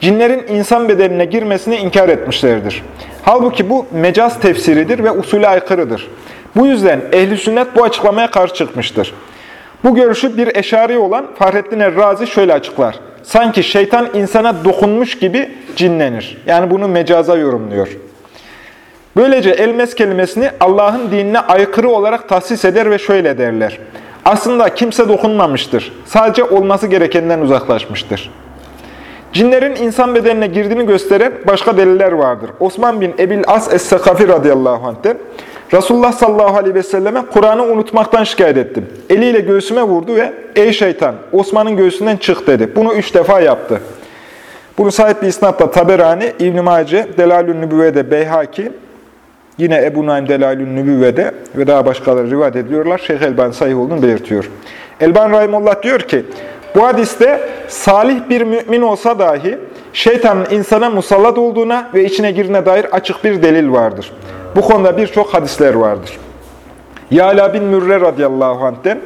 Speaker 1: Cinlerin insan bedenine girmesini inkar etmişlerdir. Halbuki bu mecaz tefsiridir ve usule aykırıdır. Bu yüzden ehli sünnet bu açıklamaya karşı çıkmıştır. Bu görüşü bir eşari olan Fahrettin Errazi şöyle açıklar. Sanki şeytan insana dokunmuş gibi cinlenir. Yani bunu mecaza yorumluyor. Böylece elmes kelimesini Allah'ın dinine aykırı olarak tahsis eder ve şöyle derler. Aslında kimse dokunmamıştır. Sadece olması gerekenden uzaklaşmıştır. Cinlerin insan bedenine girdiğini gösteren başka deliller vardır. Osman bin Ebil As Es-Sekafi radıyallahu anh'ten Resulullah sallallahu aleyhi ve selleme Kur'an'ı unutmaktan şikayet ettim. Eliyle göğsüme vurdu ve ey şeytan Osman'ın göğsünden çık dedi. Bunu üç defa yaptı. Bunu sahip bir isnatla Taberani, İbn-i Mace, Delalün Nübüvve'de Beyhaki, yine Ebu Naim Delalün Nübüvve'de ve daha başkaları rivayet ediyorlar. Şeyh Elban sahih olduğunu belirtiyor. Elban Rahimullah diyor ki, bu hadiste salih bir mümin olsa dahi şeytanın insana musallat olduğuna ve içine girine dair açık bir delil vardır. Bu konuda birçok hadisler vardır. Yala bin Mürre radıyallahu anh'ten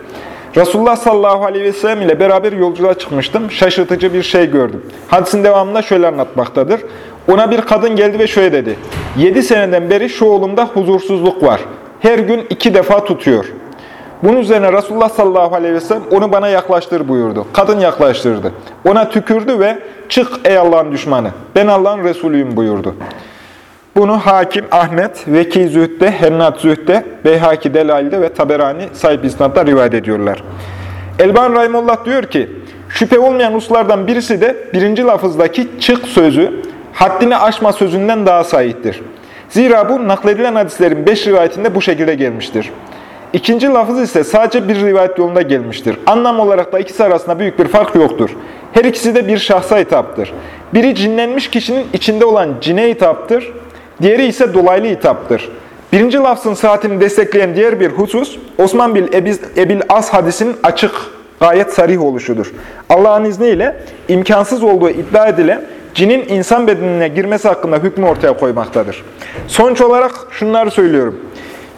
Speaker 1: Resulullah sallallahu aleyhi ve sellem ile beraber yolculuğa çıkmıştım. Şaşırtıcı bir şey gördüm. Hadisin devamında şöyle anlatmaktadır. Ona bir kadın geldi ve şöyle dedi. Yedi seneden beri şu oğlumda huzursuzluk var. Her gün iki defa tutuyor. Bunun üzerine Resulullah sallallahu aleyhi ve sellem onu bana yaklaştır buyurdu. Kadın yaklaştırdı. Ona tükürdü ve çık ey Allah'ın düşmanı. Ben Allah'ın Resulüyüm buyurdu. Bunu Hakim, Ahmet, Veki Zühd'de, Hennat Zühd'de, Beyhaki Delal'de ve Taberani sahip isnatla rivayet ediyorlar. Elban Rahimullah diyor ki, şüphe olmayan uslardan birisi de birinci lafızdaki çık sözü, haddini aşma sözünden daha sahiptir. Zira bu nakledilen hadislerin beş rivayetinde bu şekilde gelmiştir. İkinci lafız ise sadece bir rivayet yolunda gelmiştir. Anlam olarak da ikisi arasında büyük bir fark yoktur. Her ikisi de bir şahsa hitaptır. Biri cinlenmiş kişinin içinde olan cine hitaptır. diğeri ise dolaylı hitaptır. Birinci lafzın saatini destekleyen diğer bir husus, Osman bin Ebil, As hadisinin açık, gayet sarih oluşudur. Allah'ın izniyle imkansız olduğu iddia edilen cinin insan bedenine girmesi hakkında hükmü ortaya koymaktadır. Sonuç olarak şunları söylüyorum.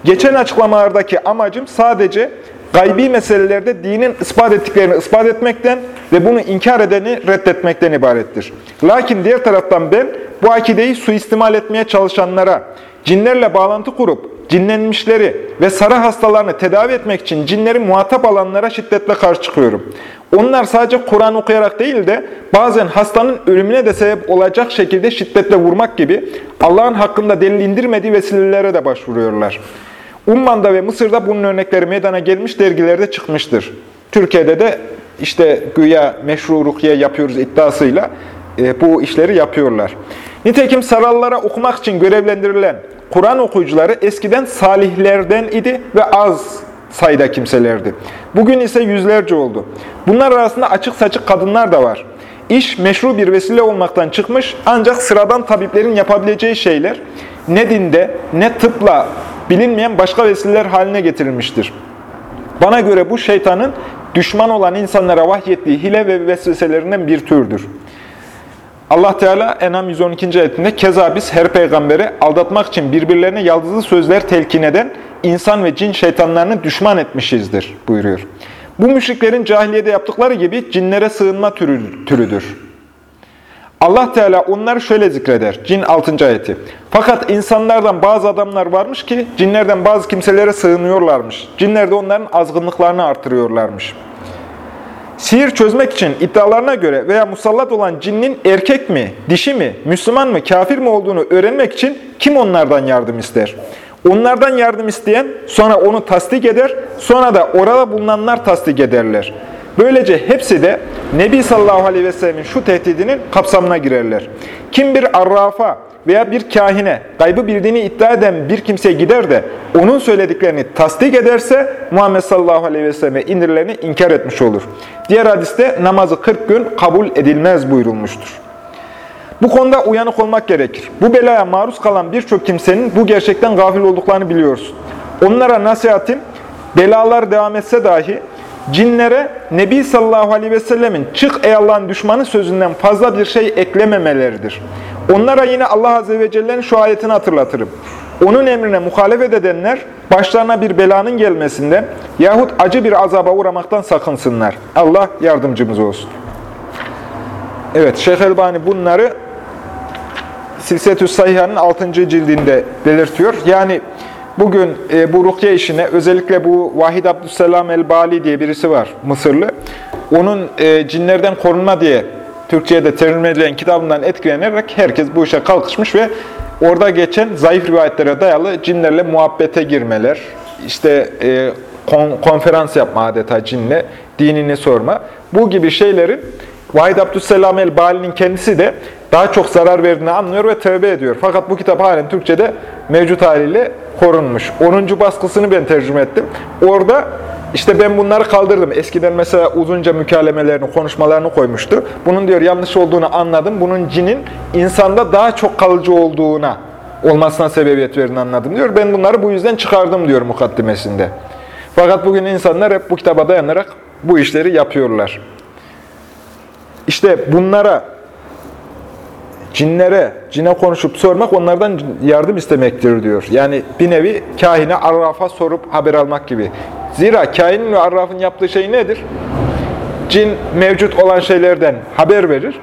Speaker 1: Geçen açıklamalardaki amacım sadece gaybi meselelerde dinin ispat ettiklerini ispat etmekten ve bunu inkar edeni reddetmekten ibarettir. Lakin diğer taraftan ben bu akideyi suistimal etmeye çalışanlara, cinlerle bağlantı kurup cinlenmişleri ve sarı hastalarını tedavi etmek için cinleri muhatap alanlara şiddetle karşı çıkıyorum. Onlar sadece Kur'an okuyarak değil de bazen hastanın ölümüne de sebep olacak şekilde şiddetle vurmak gibi Allah'ın hakkında delil indirmediği vesilelere de başvuruyorlar. Umman'da ve Mısır'da bunun örnekleri meydana gelmiş dergilerde çıkmıştır. Türkiye'de de işte güya meşru rukiye yapıyoruz iddiasıyla e, bu işleri yapıyorlar. Nitekim sarallara okumak için görevlendirilen Kur'an okuyucuları eskiden salihlerden idi ve az sayıda kimselerdi. Bugün ise yüzlerce oldu. Bunlar arasında açık saçık kadınlar da var. İş meşru bir vesile olmaktan çıkmış ancak sıradan tabiplerin yapabileceği şeyler ne dinde ne tıpla bilinmeyen başka vesileler haline getirilmiştir. Bana göre bu şeytanın düşman olan insanlara vahyettiği hile ve vesveselerinden bir türdür. Allah Teala Enam 112. ayetinde keza biz her peygambere aldatmak için birbirlerine yaldızlı sözler telkin eden insan ve cin şeytanlarını düşman etmişizdir buyuruyor. Bu müşriklerin cahiliyede yaptıkları gibi cinlere sığınma türü, türüdür. Allah Teala onları şöyle zikreder. Cin 6. ayeti. Fakat insanlardan bazı adamlar varmış ki cinlerden bazı kimselere sığınıyorlarmış. Cinler de onların azgınlıklarını artırıyorlarmış. Sihir çözmek için iddialarına göre veya musallat olan cinnin erkek mi, dişi mi, Müslüman mı, kafir mi olduğunu öğrenmek için kim onlardan yardım ister? Onlardan yardım isteyen sonra onu tasdik eder, sonra da orada bulunanlar tasdik ederler. Böylece hepsi de Nebi sallallahu aleyhi ve sellemin şu tehdidinin kapsamına girerler. Kim bir arrafa veya bir kahine gaybı bildiğini iddia eden bir kimseye gider de onun söylediklerini tasdik ederse Muhammed sallallahu aleyhi ve selleme indirileni inkar etmiş olur. Diğer hadiste namazı 40 gün kabul edilmez buyurulmuştur. Bu konuda uyanık olmak gerekir. Bu belaya maruz kalan birçok kimsenin bu gerçekten gafil olduklarını biliyoruz. Onlara nasihatim, belalar devam etse dahi cinlere Nebi sallallahu aleyhi ve sellemin çık ey Allah'ın düşmanı sözünden fazla bir şey eklememeleridir. Onlara yine Allah azze ve celle'nin şu ayetini hatırlatırım. Onun emrine muhalefet edenler başlarına bir belanın gelmesinden yahut acı bir azaba uğramaktan sakınsınlar. Allah yardımcımız olsun. Evet, Şeyh Elbani bunları Silsetü Sayhan'ın 6. cildinde belirtiyor. Yani bugün e, bu rukiye işine özellikle bu Vahid Abdüsselam el-Bali diye birisi var Mısırlı. Onun e, cinlerden korunma diye Türkçe'ye tercüme edilen kitabından etkilenerek herkes bu işe kalkışmış ve orada geçen zayıf rivayetlere dayalı cinlerle muhabbete girmeler, işte e, kon, konferans yapma adeta cinle, dinini sorma. Bu gibi şeylerin Vahid Abdüsselam el-Bali'nin kendisi de daha çok zarar verdiğini anlıyor ve tövbe ediyor. Fakat bu kitap halen Türkçe'de mevcut haliyle korunmuş. 10. baskısını ben tercüme ettim. Orada işte ben bunları kaldırdım. Eskiden mesela uzunca mükalemelerini, konuşmalarını koymuştu. Bunun diyor yanlış olduğunu anladım. Bunun cinin insanda daha çok kalıcı olduğuna, olmasına sebebiyet verdiğini anladım diyor. Ben bunları bu yüzden çıkardım diyor mukaddimesinde. Fakat bugün insanlar hep bu kitaba dayanarak bu işleri yapıyorlar. İşte bunlara, cinlere, cine konuşup sormak onlardan yardım istemektir diyor. Yani bir nevi kahine, arrafa sorup haber almak gibi. Zira kainin ve arrafın yaptığı şey nedir? Cin mevcut olan şeylerden haber verir.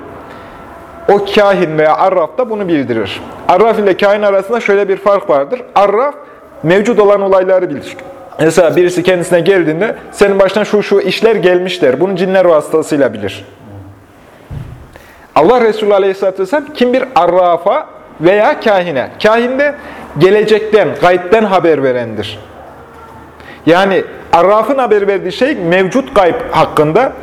Speaker 1: O kahin veya arraf da bunu bildirir. Arraf ile kahin arasında şöyle bir fark vardır. Arraf mevcut olan olayları bilir. Mesela birisi kendisine geldiğinde senin başına şu şu işler gelmişler. Bunu cinler vasıtasıyla bilir. Allah Resulü Aleyhisselatü Vesselam kim bir arrafa veya kahine. Kahin de gelecekten, gayipten haber verendir. Yani arrafın haber verdiği şey mevcut gayb hakkında,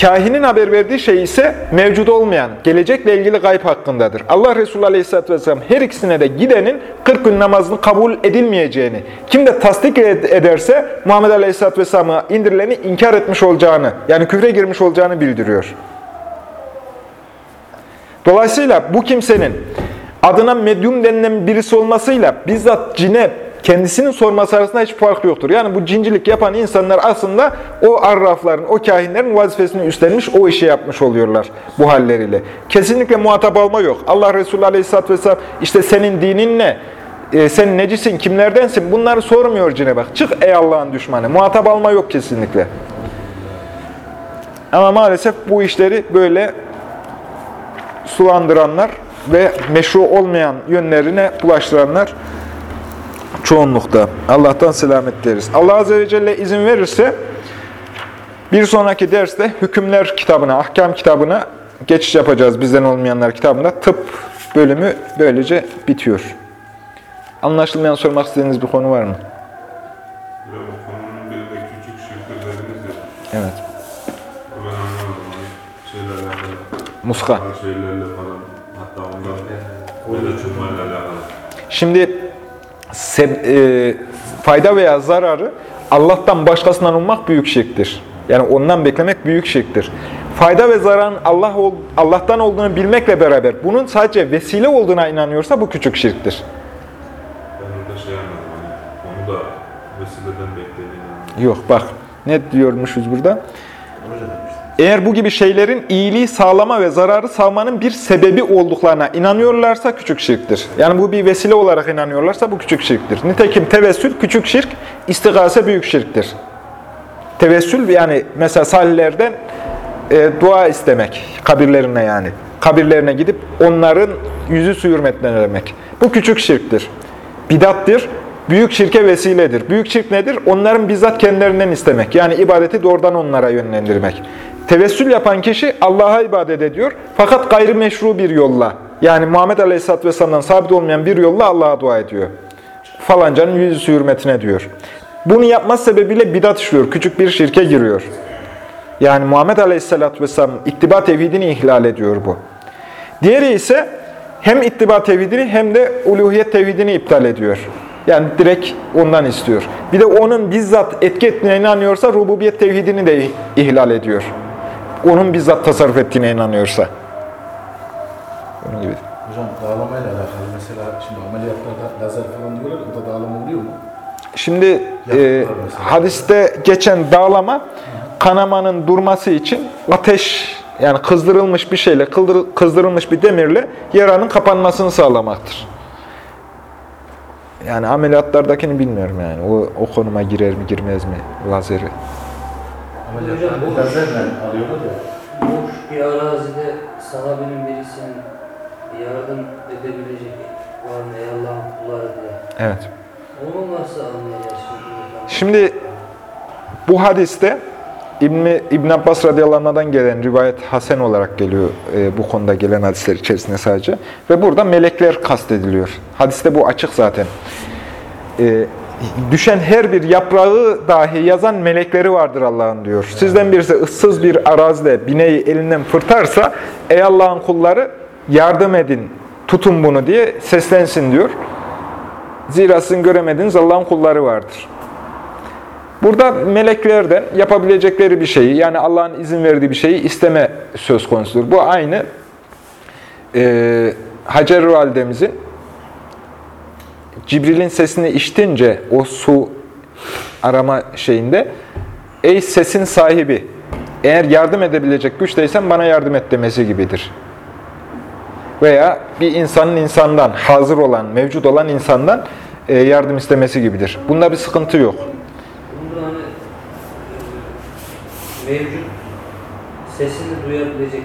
Speaker 1: kahinin haber verdiği şey ise mevcut olmayan, gelecekle ilgili gayb hakkındadır. Allah Resulü Aleyhisselatü Vesselam her ikisine de gidenin 40 gün namazını kabul edilmeyeceğini, kim de tasdik ederse Muhammed Aleyhisselatü Vesselam'a indirileni inkar etmiş olacağını, yani küfre girmiş olacağını bildiriyor. Dolayısıyla bu kimsenin adına medyum denilen birisi olmasıyla bizzat cine kendisinin sorması arasında hiç fark yoktur. Yani bu cincilik yapan insanlar aslında o arrafların, o kahinlerin vazifesini üstlenmiş, o işi yapmış oluyorlar bu halleriyle. Kesinlikle muhatap alma yok. Allah Resulü Aleyhisselatü Vesselam işte senin dinin ne? E, sen necisin, kimlerdensin? Bunları sormuyor bak. Çık ey Allah'ın düşmanı. Muhatap alma yok kesinlikle. Ama maalesef bu işleri böyle sulandıranlar ve meşru olmayan yönlerine bulaştıranlar çoğunlukta. Allah'tan selamet deriz. Allah Azze ve Celle izin verirse bir sonraki derste hükümler kitabına, ahkam kitabına geçiş yapacağız bizden olmayanlar kitabında. Tıp bölümü böylece bitiyor. Anlaşılmayan sormak istediğiniz bir konu var mı? Evet. Muska. Şimdi seb- e, fayda veya zararı Allah'tan başkasından ummak büyük şirktir. Yani ondan beklemek büyük şirktir. Fayda ve zararın Allah ol- Allah'tan olduğunu bilmekle beraber bunun sadece vesile olduğuna inanıyorsa bu küçük şirktir.
Speaker 2: Ben orada şey anladım. Hani onu da vesileden beklediğini.
Speaker 1: Yok bak ne diyormuşuz burada? Eğer bu gibi şeylerin iyiliği sağlama ve zararı sağlamanın bir sebebi olduklarına inanıyorlarsa küçük şirktir. Yani bu bir vesile olarak inanıyorlarsa bu küçük şirktir. Nitekim tevessül küçük şirk, istigase büyük şirktir. Tevessül yani mesela salihlerden e, dua istemek kabirlerine yani. Kabirlerine gidip onların yüzü su hürmetine demek. Bu küçük şirktir. Bidattır. Büyük şirke vesiledir. Büyük şirk nedir? Onların bizzat kendilerinden istemek. Yani ibadeti doğrudan onlara yönlendirmek. Tevessül yapan kişi Allah'a ibadet ediyor. Fakat gayrimeşru bir yolla. Yani Muhammed Aleyhisselatü Vesselam'dan sabit olmayan bir yolla Allah'a dua ediyor. Falancanın yüzü su hürmetine diyor. Bunu yapmaz sebebiyle bidat işliyor. Küçük bir şirke giriyor. Yani Muhammed Aleyhisselatü Vesselam ittiba tevhidini ihlal ediyor bu. Diğeri ise hem ittiba tevhidini hem de uluhiyet tevhidini iptal ediyor. Yani direkt ondan istiyor. Bir de onun bizzat etki ettiğine inanıyorsa rububiyet tevhidini de ihlal ediyor. Onun bizzat tasarruf ettiğine inanıyorsa. Bunun gibi.
Speaker 3: Hocam dağlamayla alakalı mesela şimdi ameliyatlarda lazer falan diyorlar o da dağlama oluyor mu?
Speaker 1: Şimdi e, hadiste geçen dağlama kanamanın durması için ateş yani kızdırılmış bir şeyle, kızdırılmış bir demirle yaranın kapanmasını sağlamaktır. Yani ameliyatlardakini bilmiyorum yani. O, o konuma girer mi girmez mi lazeri.
Speaker 4: Hocam, bu-
Speaker 3: lazerle alıyorlar ya.
Speaker 4: Boş bir arazide sahabenin birisinin yardım edebilecek var mı ey Allah'ın kulları diye.
Speaker 1: Evet.
Speaker 4: Onu nasıl anlayacağız şimdi?
Speaker 1: Şimdi bu hadiste İbn, İbn Abbas radıyallahu anh'dan gelen rivayet Hasen olarak geliyor e, bu konuda gelen hadisler içerisinde sadece. Ve burada melekler kastediliyor. Hadiste bu açık zaten. E, düşen her bir yaprağı dahi yazan melekleri vardır Allah'ın diyor. Sizden birisi ıssız bir arazide bineği elinden fırtarsa ey Allah'ın kulları yardım edin, tutun bunu diye seslensin diyor. Zira sizin göremediğiniz Allah'ın kulları vardır. Burada meleklerden yapabilecekleri bir şeyi, yani Allah'ın izin verdiği bir şeyi isteme söz konusudur. Bu aynı e, Hacer validemizin Cibril'in sesini işitince o su arama şeyinde ey sesin sahibi eğer yardım edebilecek güçteysen bana yardım et demesi gibidir. Veya bir insanın insandan, hazır olan, mevcut olan insandan e, yardım istemesi gibidir. Bunda bir sıkıntı yok.
Speaker 4: Hani e, mevcut sesini duyabilecek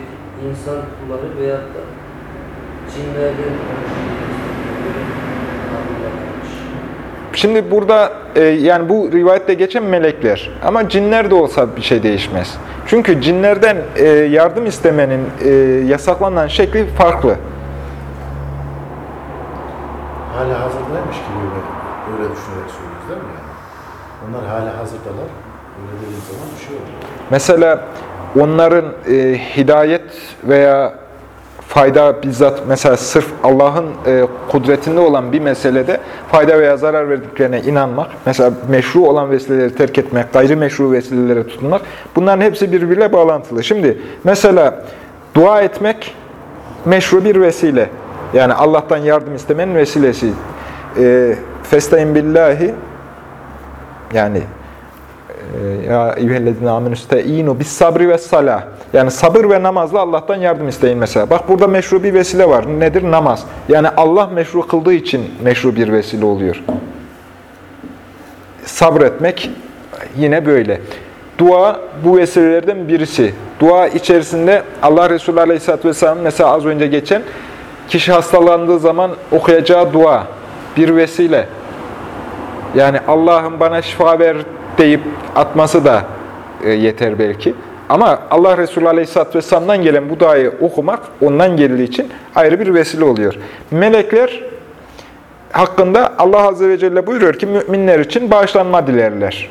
Speaker 4: insan kulları veyahut da cinlerden
Speaker 1: Şimdi burada e, yani bu rivayette geçen melekler ama cinler de olsa bir şey değişmez. Çünkü cinlerden e, yardım istemenin e, yasaklanan şekli farklı.
Speaker 3: Hala hazırdaymış gibi öyle, öyle düşünerek söylüyoruz değil mi yani? Onlar hala hazırdalar. Öyle dediğin zaman bir şey oluyor.
Speaker 1: Mesela onların e, hidayet veya fayda bizzat mesela sırf Allah'ın e, kudretinde olan bir meselede fayda veya zarar verdiklerine inanmak, mesela meşru olan vesileleri terk etmek, gayrimeşru vesilelere tutunmak bunların hepsi birbiriyle bağlantılı. Şimdi mesela dua etmek meşru bir vesile. Yani Allah'tan yardım istemenin vesilesi. E, Festayın billahi yani ya eyyühellezine amenüste'inu bis sabri ve salah. Yani sabır ve namazla Allah'tan yardım isteyin mesela. Bak burada meşru bir vesile var. Nedir? Namaz. Yani Allah meşru kıldığı için meşru bir vesile oluyor. Sabretmek yine böyle. Dua bu vesilelerden birisi. Dua içerisinde Allah Resulü Aleyhisselatü Vesselam mesela az önce geçen kişi hastalandığı zaman okuyacağı dua bir vesile. Yani Allah'ım bana şifa ver deyip atması da e, yeter belki. Ama Allah Resulü Aleyhisselatü Vesselam'dan gelen bu duayı okumak ondan geldiği için ayrı bir vesile oluyor. Melekler hakkında Allah Azze ve Celle buyuruyor ki müminler için bağışlanma dilerler.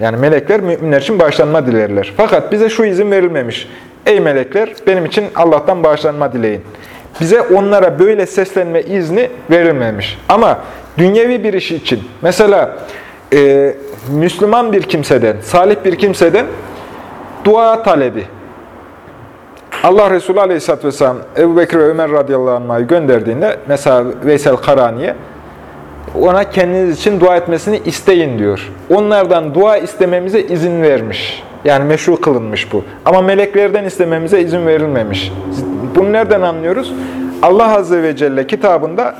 Speaker 1: Yani melekler müminler için bağışlanma dilerler. Fakat bize şu izin verilmemiş. Ey melekler benim için Allah'tan bağışlanma dileyin. Bize onlara böyle seslenme izni verilmemiş. Ama dünyevi bir iş için, mesela e, Müslüman bir kimseden, salih bir kimseden dua talebi. Allah Resulü Aleyhisselatü Vesselam Ebu Bekir ve Ömer radıyallahu anh'ı gönderdiğinde, mesela Veysel Karani'ye, ona kendiniz için dua etmesini isteyin diyor. Onlardan dua istememize izin vermiş. Yani meşru kılınmış bu. Ama meleklerden istememize izin verilmemiş. Bunu nereden anlıyoruz? Allah Azze ve Celle kitabında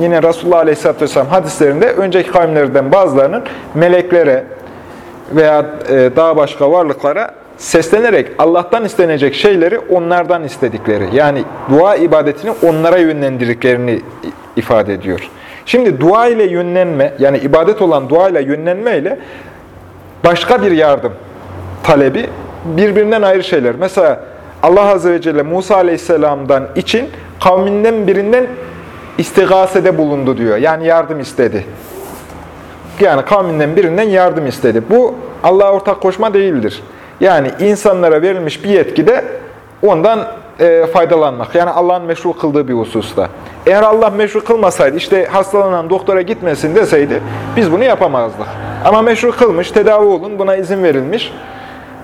Speaker 1: yine Resulullah Aleyhisselatü Vesselam hadislerinde önceki kavimlerden bazılarının meleklere veya e, daha başka varlıklara seslenerek Allah'tan istenecek şeyleri onlardan istedikleri. Yani dua ibadetini onlara yönlendirdiklerini ifade ediyor. Şimdi dua ile yönlenme, yani ibadet olan dua ile yönlenme ile başka bir yardım talebi birbirinden ayrı şeyler. Mesela Allah Azze ve Celle Musa Aleyhisselam'dan için kavminden birinden istigasede bulundu diyor. Yani yardım istedi. Yani kavminden birinden yardım istedi. Bu Allah'a ortak koşma değildir. Yani insanlara verilmiş bir yetki de ondan e, faydalanmak. Yani Allah'ın meşru kıldığı bir hususta. Eğer Allah meşru kılmasaydı, işte hastalanan doktora gitmesin deseydi, biz bunu yapamazdık. Ama meşru kılmış, tedavi olun, buna izin verilmiş.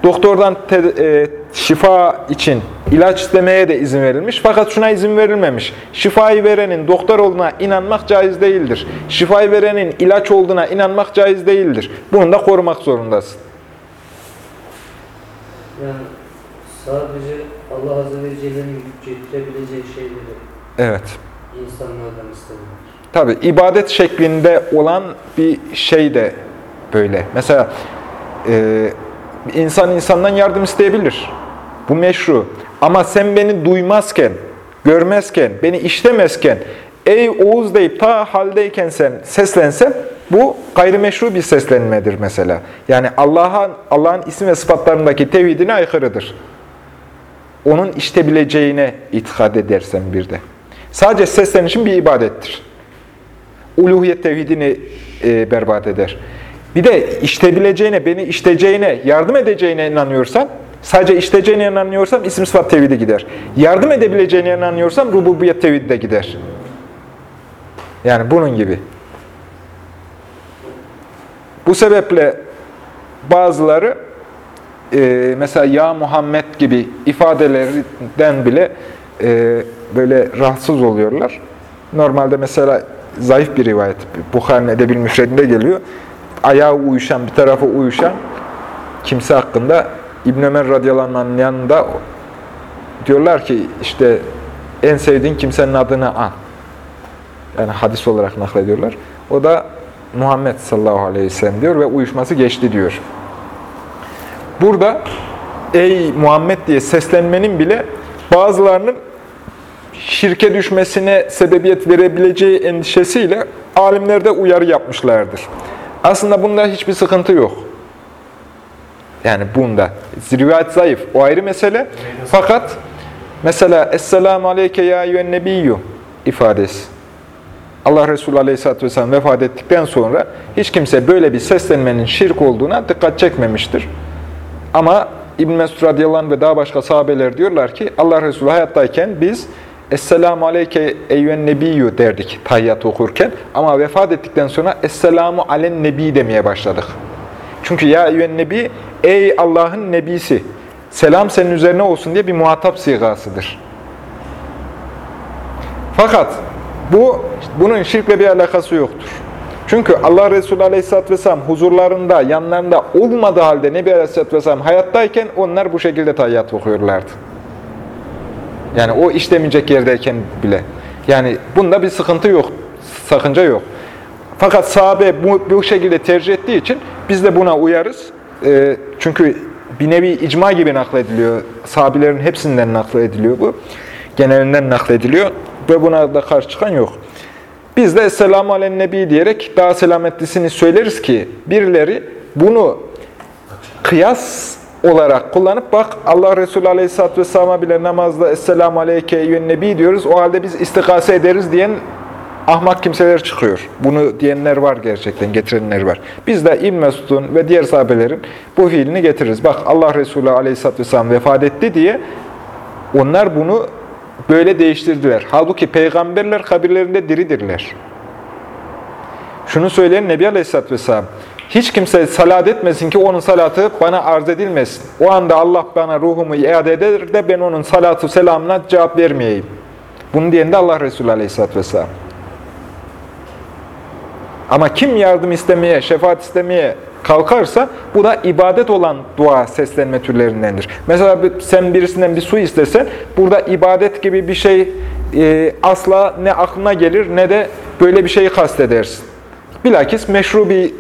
Speaker 1: Doktordan te, e, şifa için ilaç istemeye de izin verilmiş. Fakat şuna izin verilmemiş. Şifayı verenin doktor olduğuna inanmak caiz değildir. Şifayı verenin ilaç olduğuna inanmak caiz değildir. Bunu da korumak zorundasın.
Speaker 4: Yani sadece Allah Azze ve Celle'nin güç yetirebileceği şeyleri
Speaker 1: Evet.
Speaker 4: insanlardan istemek.
Speaker 1: Tabi ibadet şeklinde olan bir şey de böyle. Mesela e, insan insandan yardım isteyebilir. Bu meşru. Ama sen beni duymazken, görmezken, beni işlemezken, ey Oğuz deyip ta haldeyken sen seslensen, bu gayrimeşru bir seslenmedir mesela. Yani Allah'a Allah'ın isim ve sıfatlarındaki tevhidine aykırıdır. Onun iştebileceğine itikad edersen bir de. Sadece seslenişin bir ibadettir. Uluhiyet tevhidini e, berbat eder. Bir de iştebileceğine, beni işteceğine, yardım edeceğine inanıyorsan, sadece işteceğine inanıyorsam isim sıfat tevhidi gider. Yardım edebileceğine inanıyorsam rububiyet tevhidi de gider. Yani bunun gibi. Bu sebeple bazıları e, mesela ya Muhammed gibi ifadelerden bile e, böyle rahatsız oluyorlar. Normalde mesela zayıf bir rivayet. Bukhari'nin Edebil Müfredinde geliyor. Ayağı uyuşan, bir tarafı uyuşan kimse hakkında İbn Ömer radıyallahu yanında diyorlar ki işte en sevdiğin kimsenin adını an. Yani hadis olarak naklediyorlar. O da Muhammed sallallahu aleyhi ve sellem diyor ve uyuşması geçti diyor. Burada ey Muhammed diye seslenmenin bile bazılarının şirke düşmesine sebebiyet verebileceği endişesiyle alimler de uyarı yapmışlardır. Aslında bunda hiçbir sıkıntı yok. Yani bunda. Rivayet zayıf. O ayrı mesele. Fakat mesela Esselamu Aleyke ya eyyühen nebiyyü ifadesi. Allah Resulü Aleyhisselatü Vesselam vefat ettikten sonra hiç kimse böyle bir seslenmenin şirk olduğuna dikkat çekmemiştir. Ama İbn Mesud radıyallahu ve daha başka sahabeler diyorlar ki Allah Resulü hayattayken biz Esselamu aleyke eyyühen nebiyyü derdik tahiyyat okurken. Ama vefat ettikten sonra Esselamu alen nebi demeye başladık. Çünkü ya eyyühen nebi, ey Allah'ın nebisi, selam senin üzerine olsun diye bir muhatap sigasıdır. Fakat bu bunun şirkle bir alakası yoktur. Çünkü Allah Resulü Aleyhisselatü Vesselam huzurlarında, yanlarında olmadığı halde Nebi Aleyhisselatü Vesselam hayattayken onlar bu şekilde tayyat okuyorlardı. Yani o işlemeyecek yerdeyken bile. Yani bunda bir sıkıntı yok, sakınca yok. Fakat sahabe bu, bu şekilde tercih ettiği için biz de buna uyarız. Ee, çünkü bir nevi icma gibi naklediliyor. Sahabelerin hepsinden naklediliyor bu. Genelinden naklediliyor ve buna da karşı çıkan yok. Biz de Esselamu Alen Nebi diyerek daha selametlisini söyleriz ki birileri bunu kıyas olarak kullanıp bak Allah Resulü Aleyhisselatü Vesselam'a bile namazda Esselamu Aleyke eyyün Nebi diyoruz. O halde biz istikase ederiz diyen ahmak kimseler çıkıyor. Bunu diyenler var gerçekten, getirenler var. Biz de İbn Mesud'un ve diğer sahabelerin bu fiilini getiririz. Bak Allah Resulü Aleyhisselatü Vesselam vefat etti diye onlar bunu böyle değiştirdiler. Halbuki peygamberler kabirlerinde diridirler. Şunu söyleyen Nebi Aleyhisselatü Vesselam, hiç kimse salat etmesin ki onun salatı bana arz edilmesin. O anda Allah bana ruhumu iade eder de ben onun salatu selamına cevap vermeyeyim. Bunu diyen de Allah Resulü Aleyhisselatü Vesselam. Ama kim yardım istemeye, şefaat istemeye kalkarsa bu da ibadet olan dua seslenme türlerindendir. Mesela sen birisinden bir su istesen burada ibadet gibi bir şey e, asla ne aklına gelir ne de böyle bir şeyi kastedersin. Bilakis meşru bir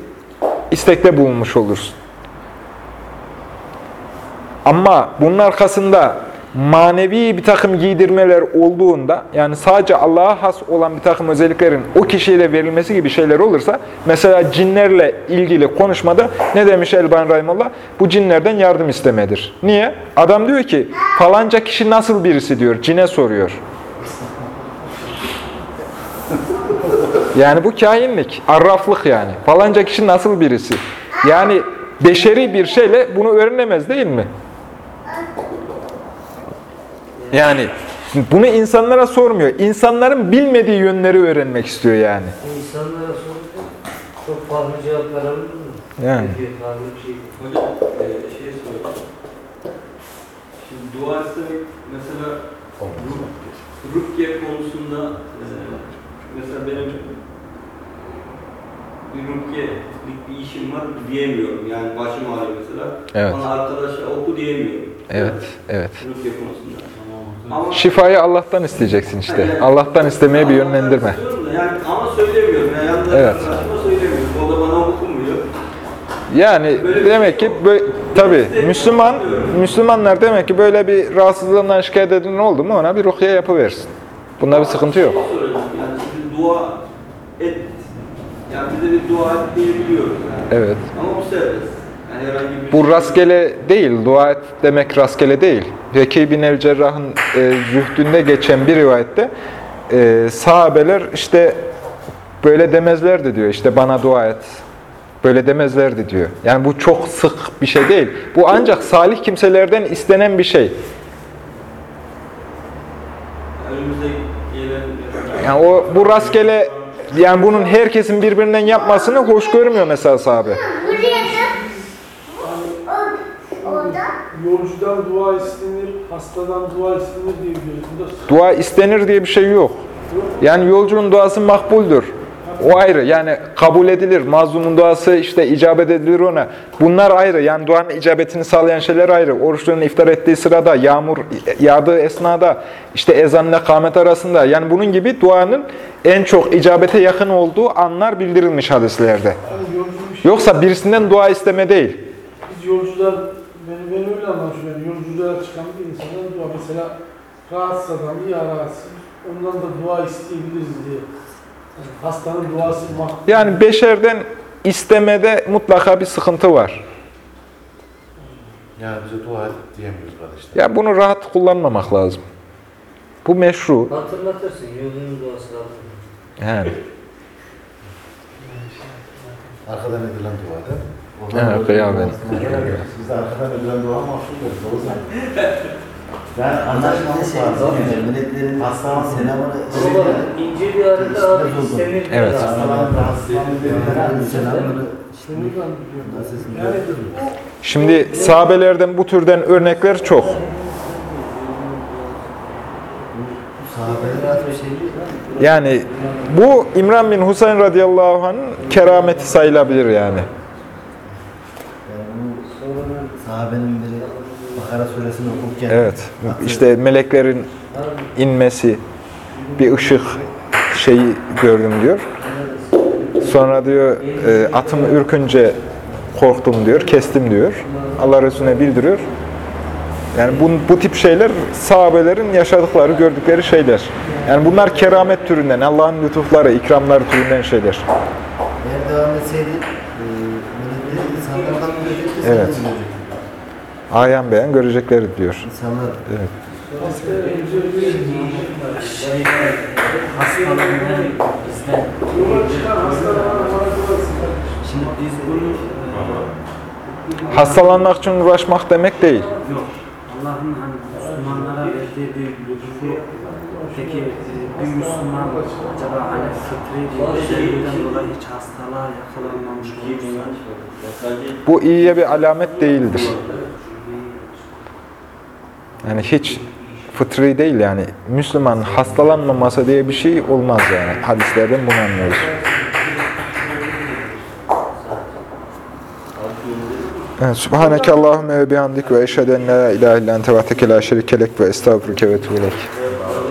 Speaker 1: istekte bulunmuş olursun. Ama bunun arkasında manevi bir takım giydirmeler olduğunda, yani sadece Allah'a has olan bir takım özelliklerin o kişiye verilmesi gibi şeyler olursa, mesela cinlerle ilgili konuşmada ne demiş Elban Rahimullah? Bu cinlerden yardım istemedir. Niye? Adam diyor ki, falanca kişi nasıl birisi diyor, cine soruyor. Yani bu kainlik, arraflık yani. Falanca kişi nasıl birisi? Yani beşeri bir şeyle bunu öğrenemez değil mi? Yani bunu insanlara sormuyor. İnsanların bilmediği yönleri öğrenmek istiyor yani.
Speaker 4: İnsanlara sorunca çok farklı cevaplar alır mı?
Speaker 1: Yani.
Speaker 4: Şey.
Speaker 5: Hocam e, şey sorayım. Şimdi dua istemek mesela ruh- rukiye konusunda e, mesela benim rukiyelik bir işim var diyemiyorum. Yani başım ağrıyor mesela.
Speaker 1: Evet.
Speaker 5: Bana arkadaşlar oku diyemiyorum.
Speaker 1: Evet, evet.
Speaker 5: Rukiye konusunda. Ama
Speaker 1: Şifayı Allah'tan isteyeceksin işte. Allah'tan istemeye bir yönlendirme.
Speaker 5: Yani ama söylemiyorum. Yani yanında
Speaker 1: Evet.
Speaker 5: söylemiyorum. O da bana okumuyor.
Speaker 1: Yani demek ki böyle, tabi Müslüman Müslümanlar demek ki böyle bir rahatsızlığından şikayet edilen oldu mu ona bir rukiye yapıversin. Bunda bir sıkıntı yok.
Speaker 5: Şey Yani dua et. Yani bize bir dua et diyebiliyoruz yani.
Speaker 1: Evet.
Speaker 5: Ama bu serbest. Yani herhangi bir
Speaker 1: Bu
Speaker 5: şey-
Speaker 1: rastgele değil, dua et demek rastgele değil. Veki bin el Cerrah'ın e, zühdünde geçen bir rivayette e, sahabeler işte böyle demezlerdi diyor. İşte bana dua et. Böyle demezlerdi diyor. Yani bu çok sık bir şey değil. Bu ancak salih kimselerden istenen bir şey. Yani o bu rastgele yani bunun herkesin birbirinden yapmasını hoş görmüyor mesela sahabe.
Speaker 6: Yolcudan dua istenir, hastadan dua istenir diye biliyoruz. Da
Speaker 1: Dua istenir diye bir şey yok. Yani yolcunun duası makbuldür. O ayrı. Yani kabul edilir. Mazlumun duası işte icabet edilir ona. Bunlar ayrı. Yani duanın icabetini sağlayan şeyler ayrı. Oruçların iftar ettiği sırada, yağmur yağdığı esnada, işte ezan ile kâmet arasında. Yani bunun gibi duanın en çok icabete yakın olduğu anlar bildirilmiş hadislerde. Yoksa birisinden dua isteme değil.
Speaker 6: Biz yolcular, ben, ben öyle anlaşıyorum. Yolculuğa çıkan bir insandan dua. Mesela rahatsız adam, ya rahatsız. Ondan da dua isteyebiliriz diye. Yani hastanın duası makbul.
Speaker 1: Yani beşerden istemede mutlaka bir sıkıntı var.
Speaker 3: Yani bize dua et diyemiyoruz kardeşler.
Speaker 1: Ya bunu rahat kullanmamak lazım. Bu meşru.
Speaker 4: Hatırlatırsın, yolunun duasını hatırlatırsın.
Speaker 1: Yani.
Speaker 3: Arkadan edilen dua da.
Speaker 1: Evet, kıyamet.
Speaker 3: Biz de arkadan edilen dua mahsul deriz. O yüzden. Ben anlaşmamız lazım.
Speaker 7: Meleklerin
Speaker 3: Hastanın
Speaker 7: selamını
Speaker 4: Baba, ince bir harita abi istenir.
Speaker 1: Evet.
Speaker 3: Hastaların rahatsızlandığı
Speaker 7: selamları
Speaker 1: Şimdi sahabelerden bu türden örnekler çok.
Speaker 7: Şey?
Speaker 1: Yani bu İmran bin Husayn radıyallahu anh'ın kerameti sayılabilir yani.
Speaker 7: Yani bu sahabenin Bakara suresini okurken
Speaker 1: Evet. İşte meleklerin inmesi, bir ışık şeyi gördüm diyor. Sonra diyor e, atım ürkünce korktum diyor, kestim diyor. Allah Resulüne bildiriyor. Yani bu, bu tip şeyler sahabelerin yaşadıkları, gördükleri şeyler. Yani bunlar keramet türünden, Allah'ın lütufları, ikramları türünden şeyler.
Speaker 7: eğer devam etseydi e, insanlardan görecekti?
Speaker 1: Evet.
Speaker 7: görecekti?
Speaker 1: Ayan beyan görecekleri diyor.
Speaker 7: İnsanlar
Speaker 1: Evet.
Speaker 8: bunu
Speaker 1: Hastalanmak için uğraşmak demek değil.
Speaker 8: e, yok Allah'ın hani Müslümanlara verdiği bir lütfu peki e, bir Müslüman acaba hani fıtri bir şeyden dolayı hiç hastalığa yakalanmamış olursa
Speaker 1: Bu iyiye bir alamet değildir. Yani hiç fıtri değil yani. Müslüman hastalanmaması diye bir şey olmaz yani. Hadislerden bunu anlıyoruz. Evet, Subhaneke Allahümme ve bihamdik ve eşhedü en la ilahe illa ente ve tekelâ şerikelek ve estağfurüke ve tuğlek.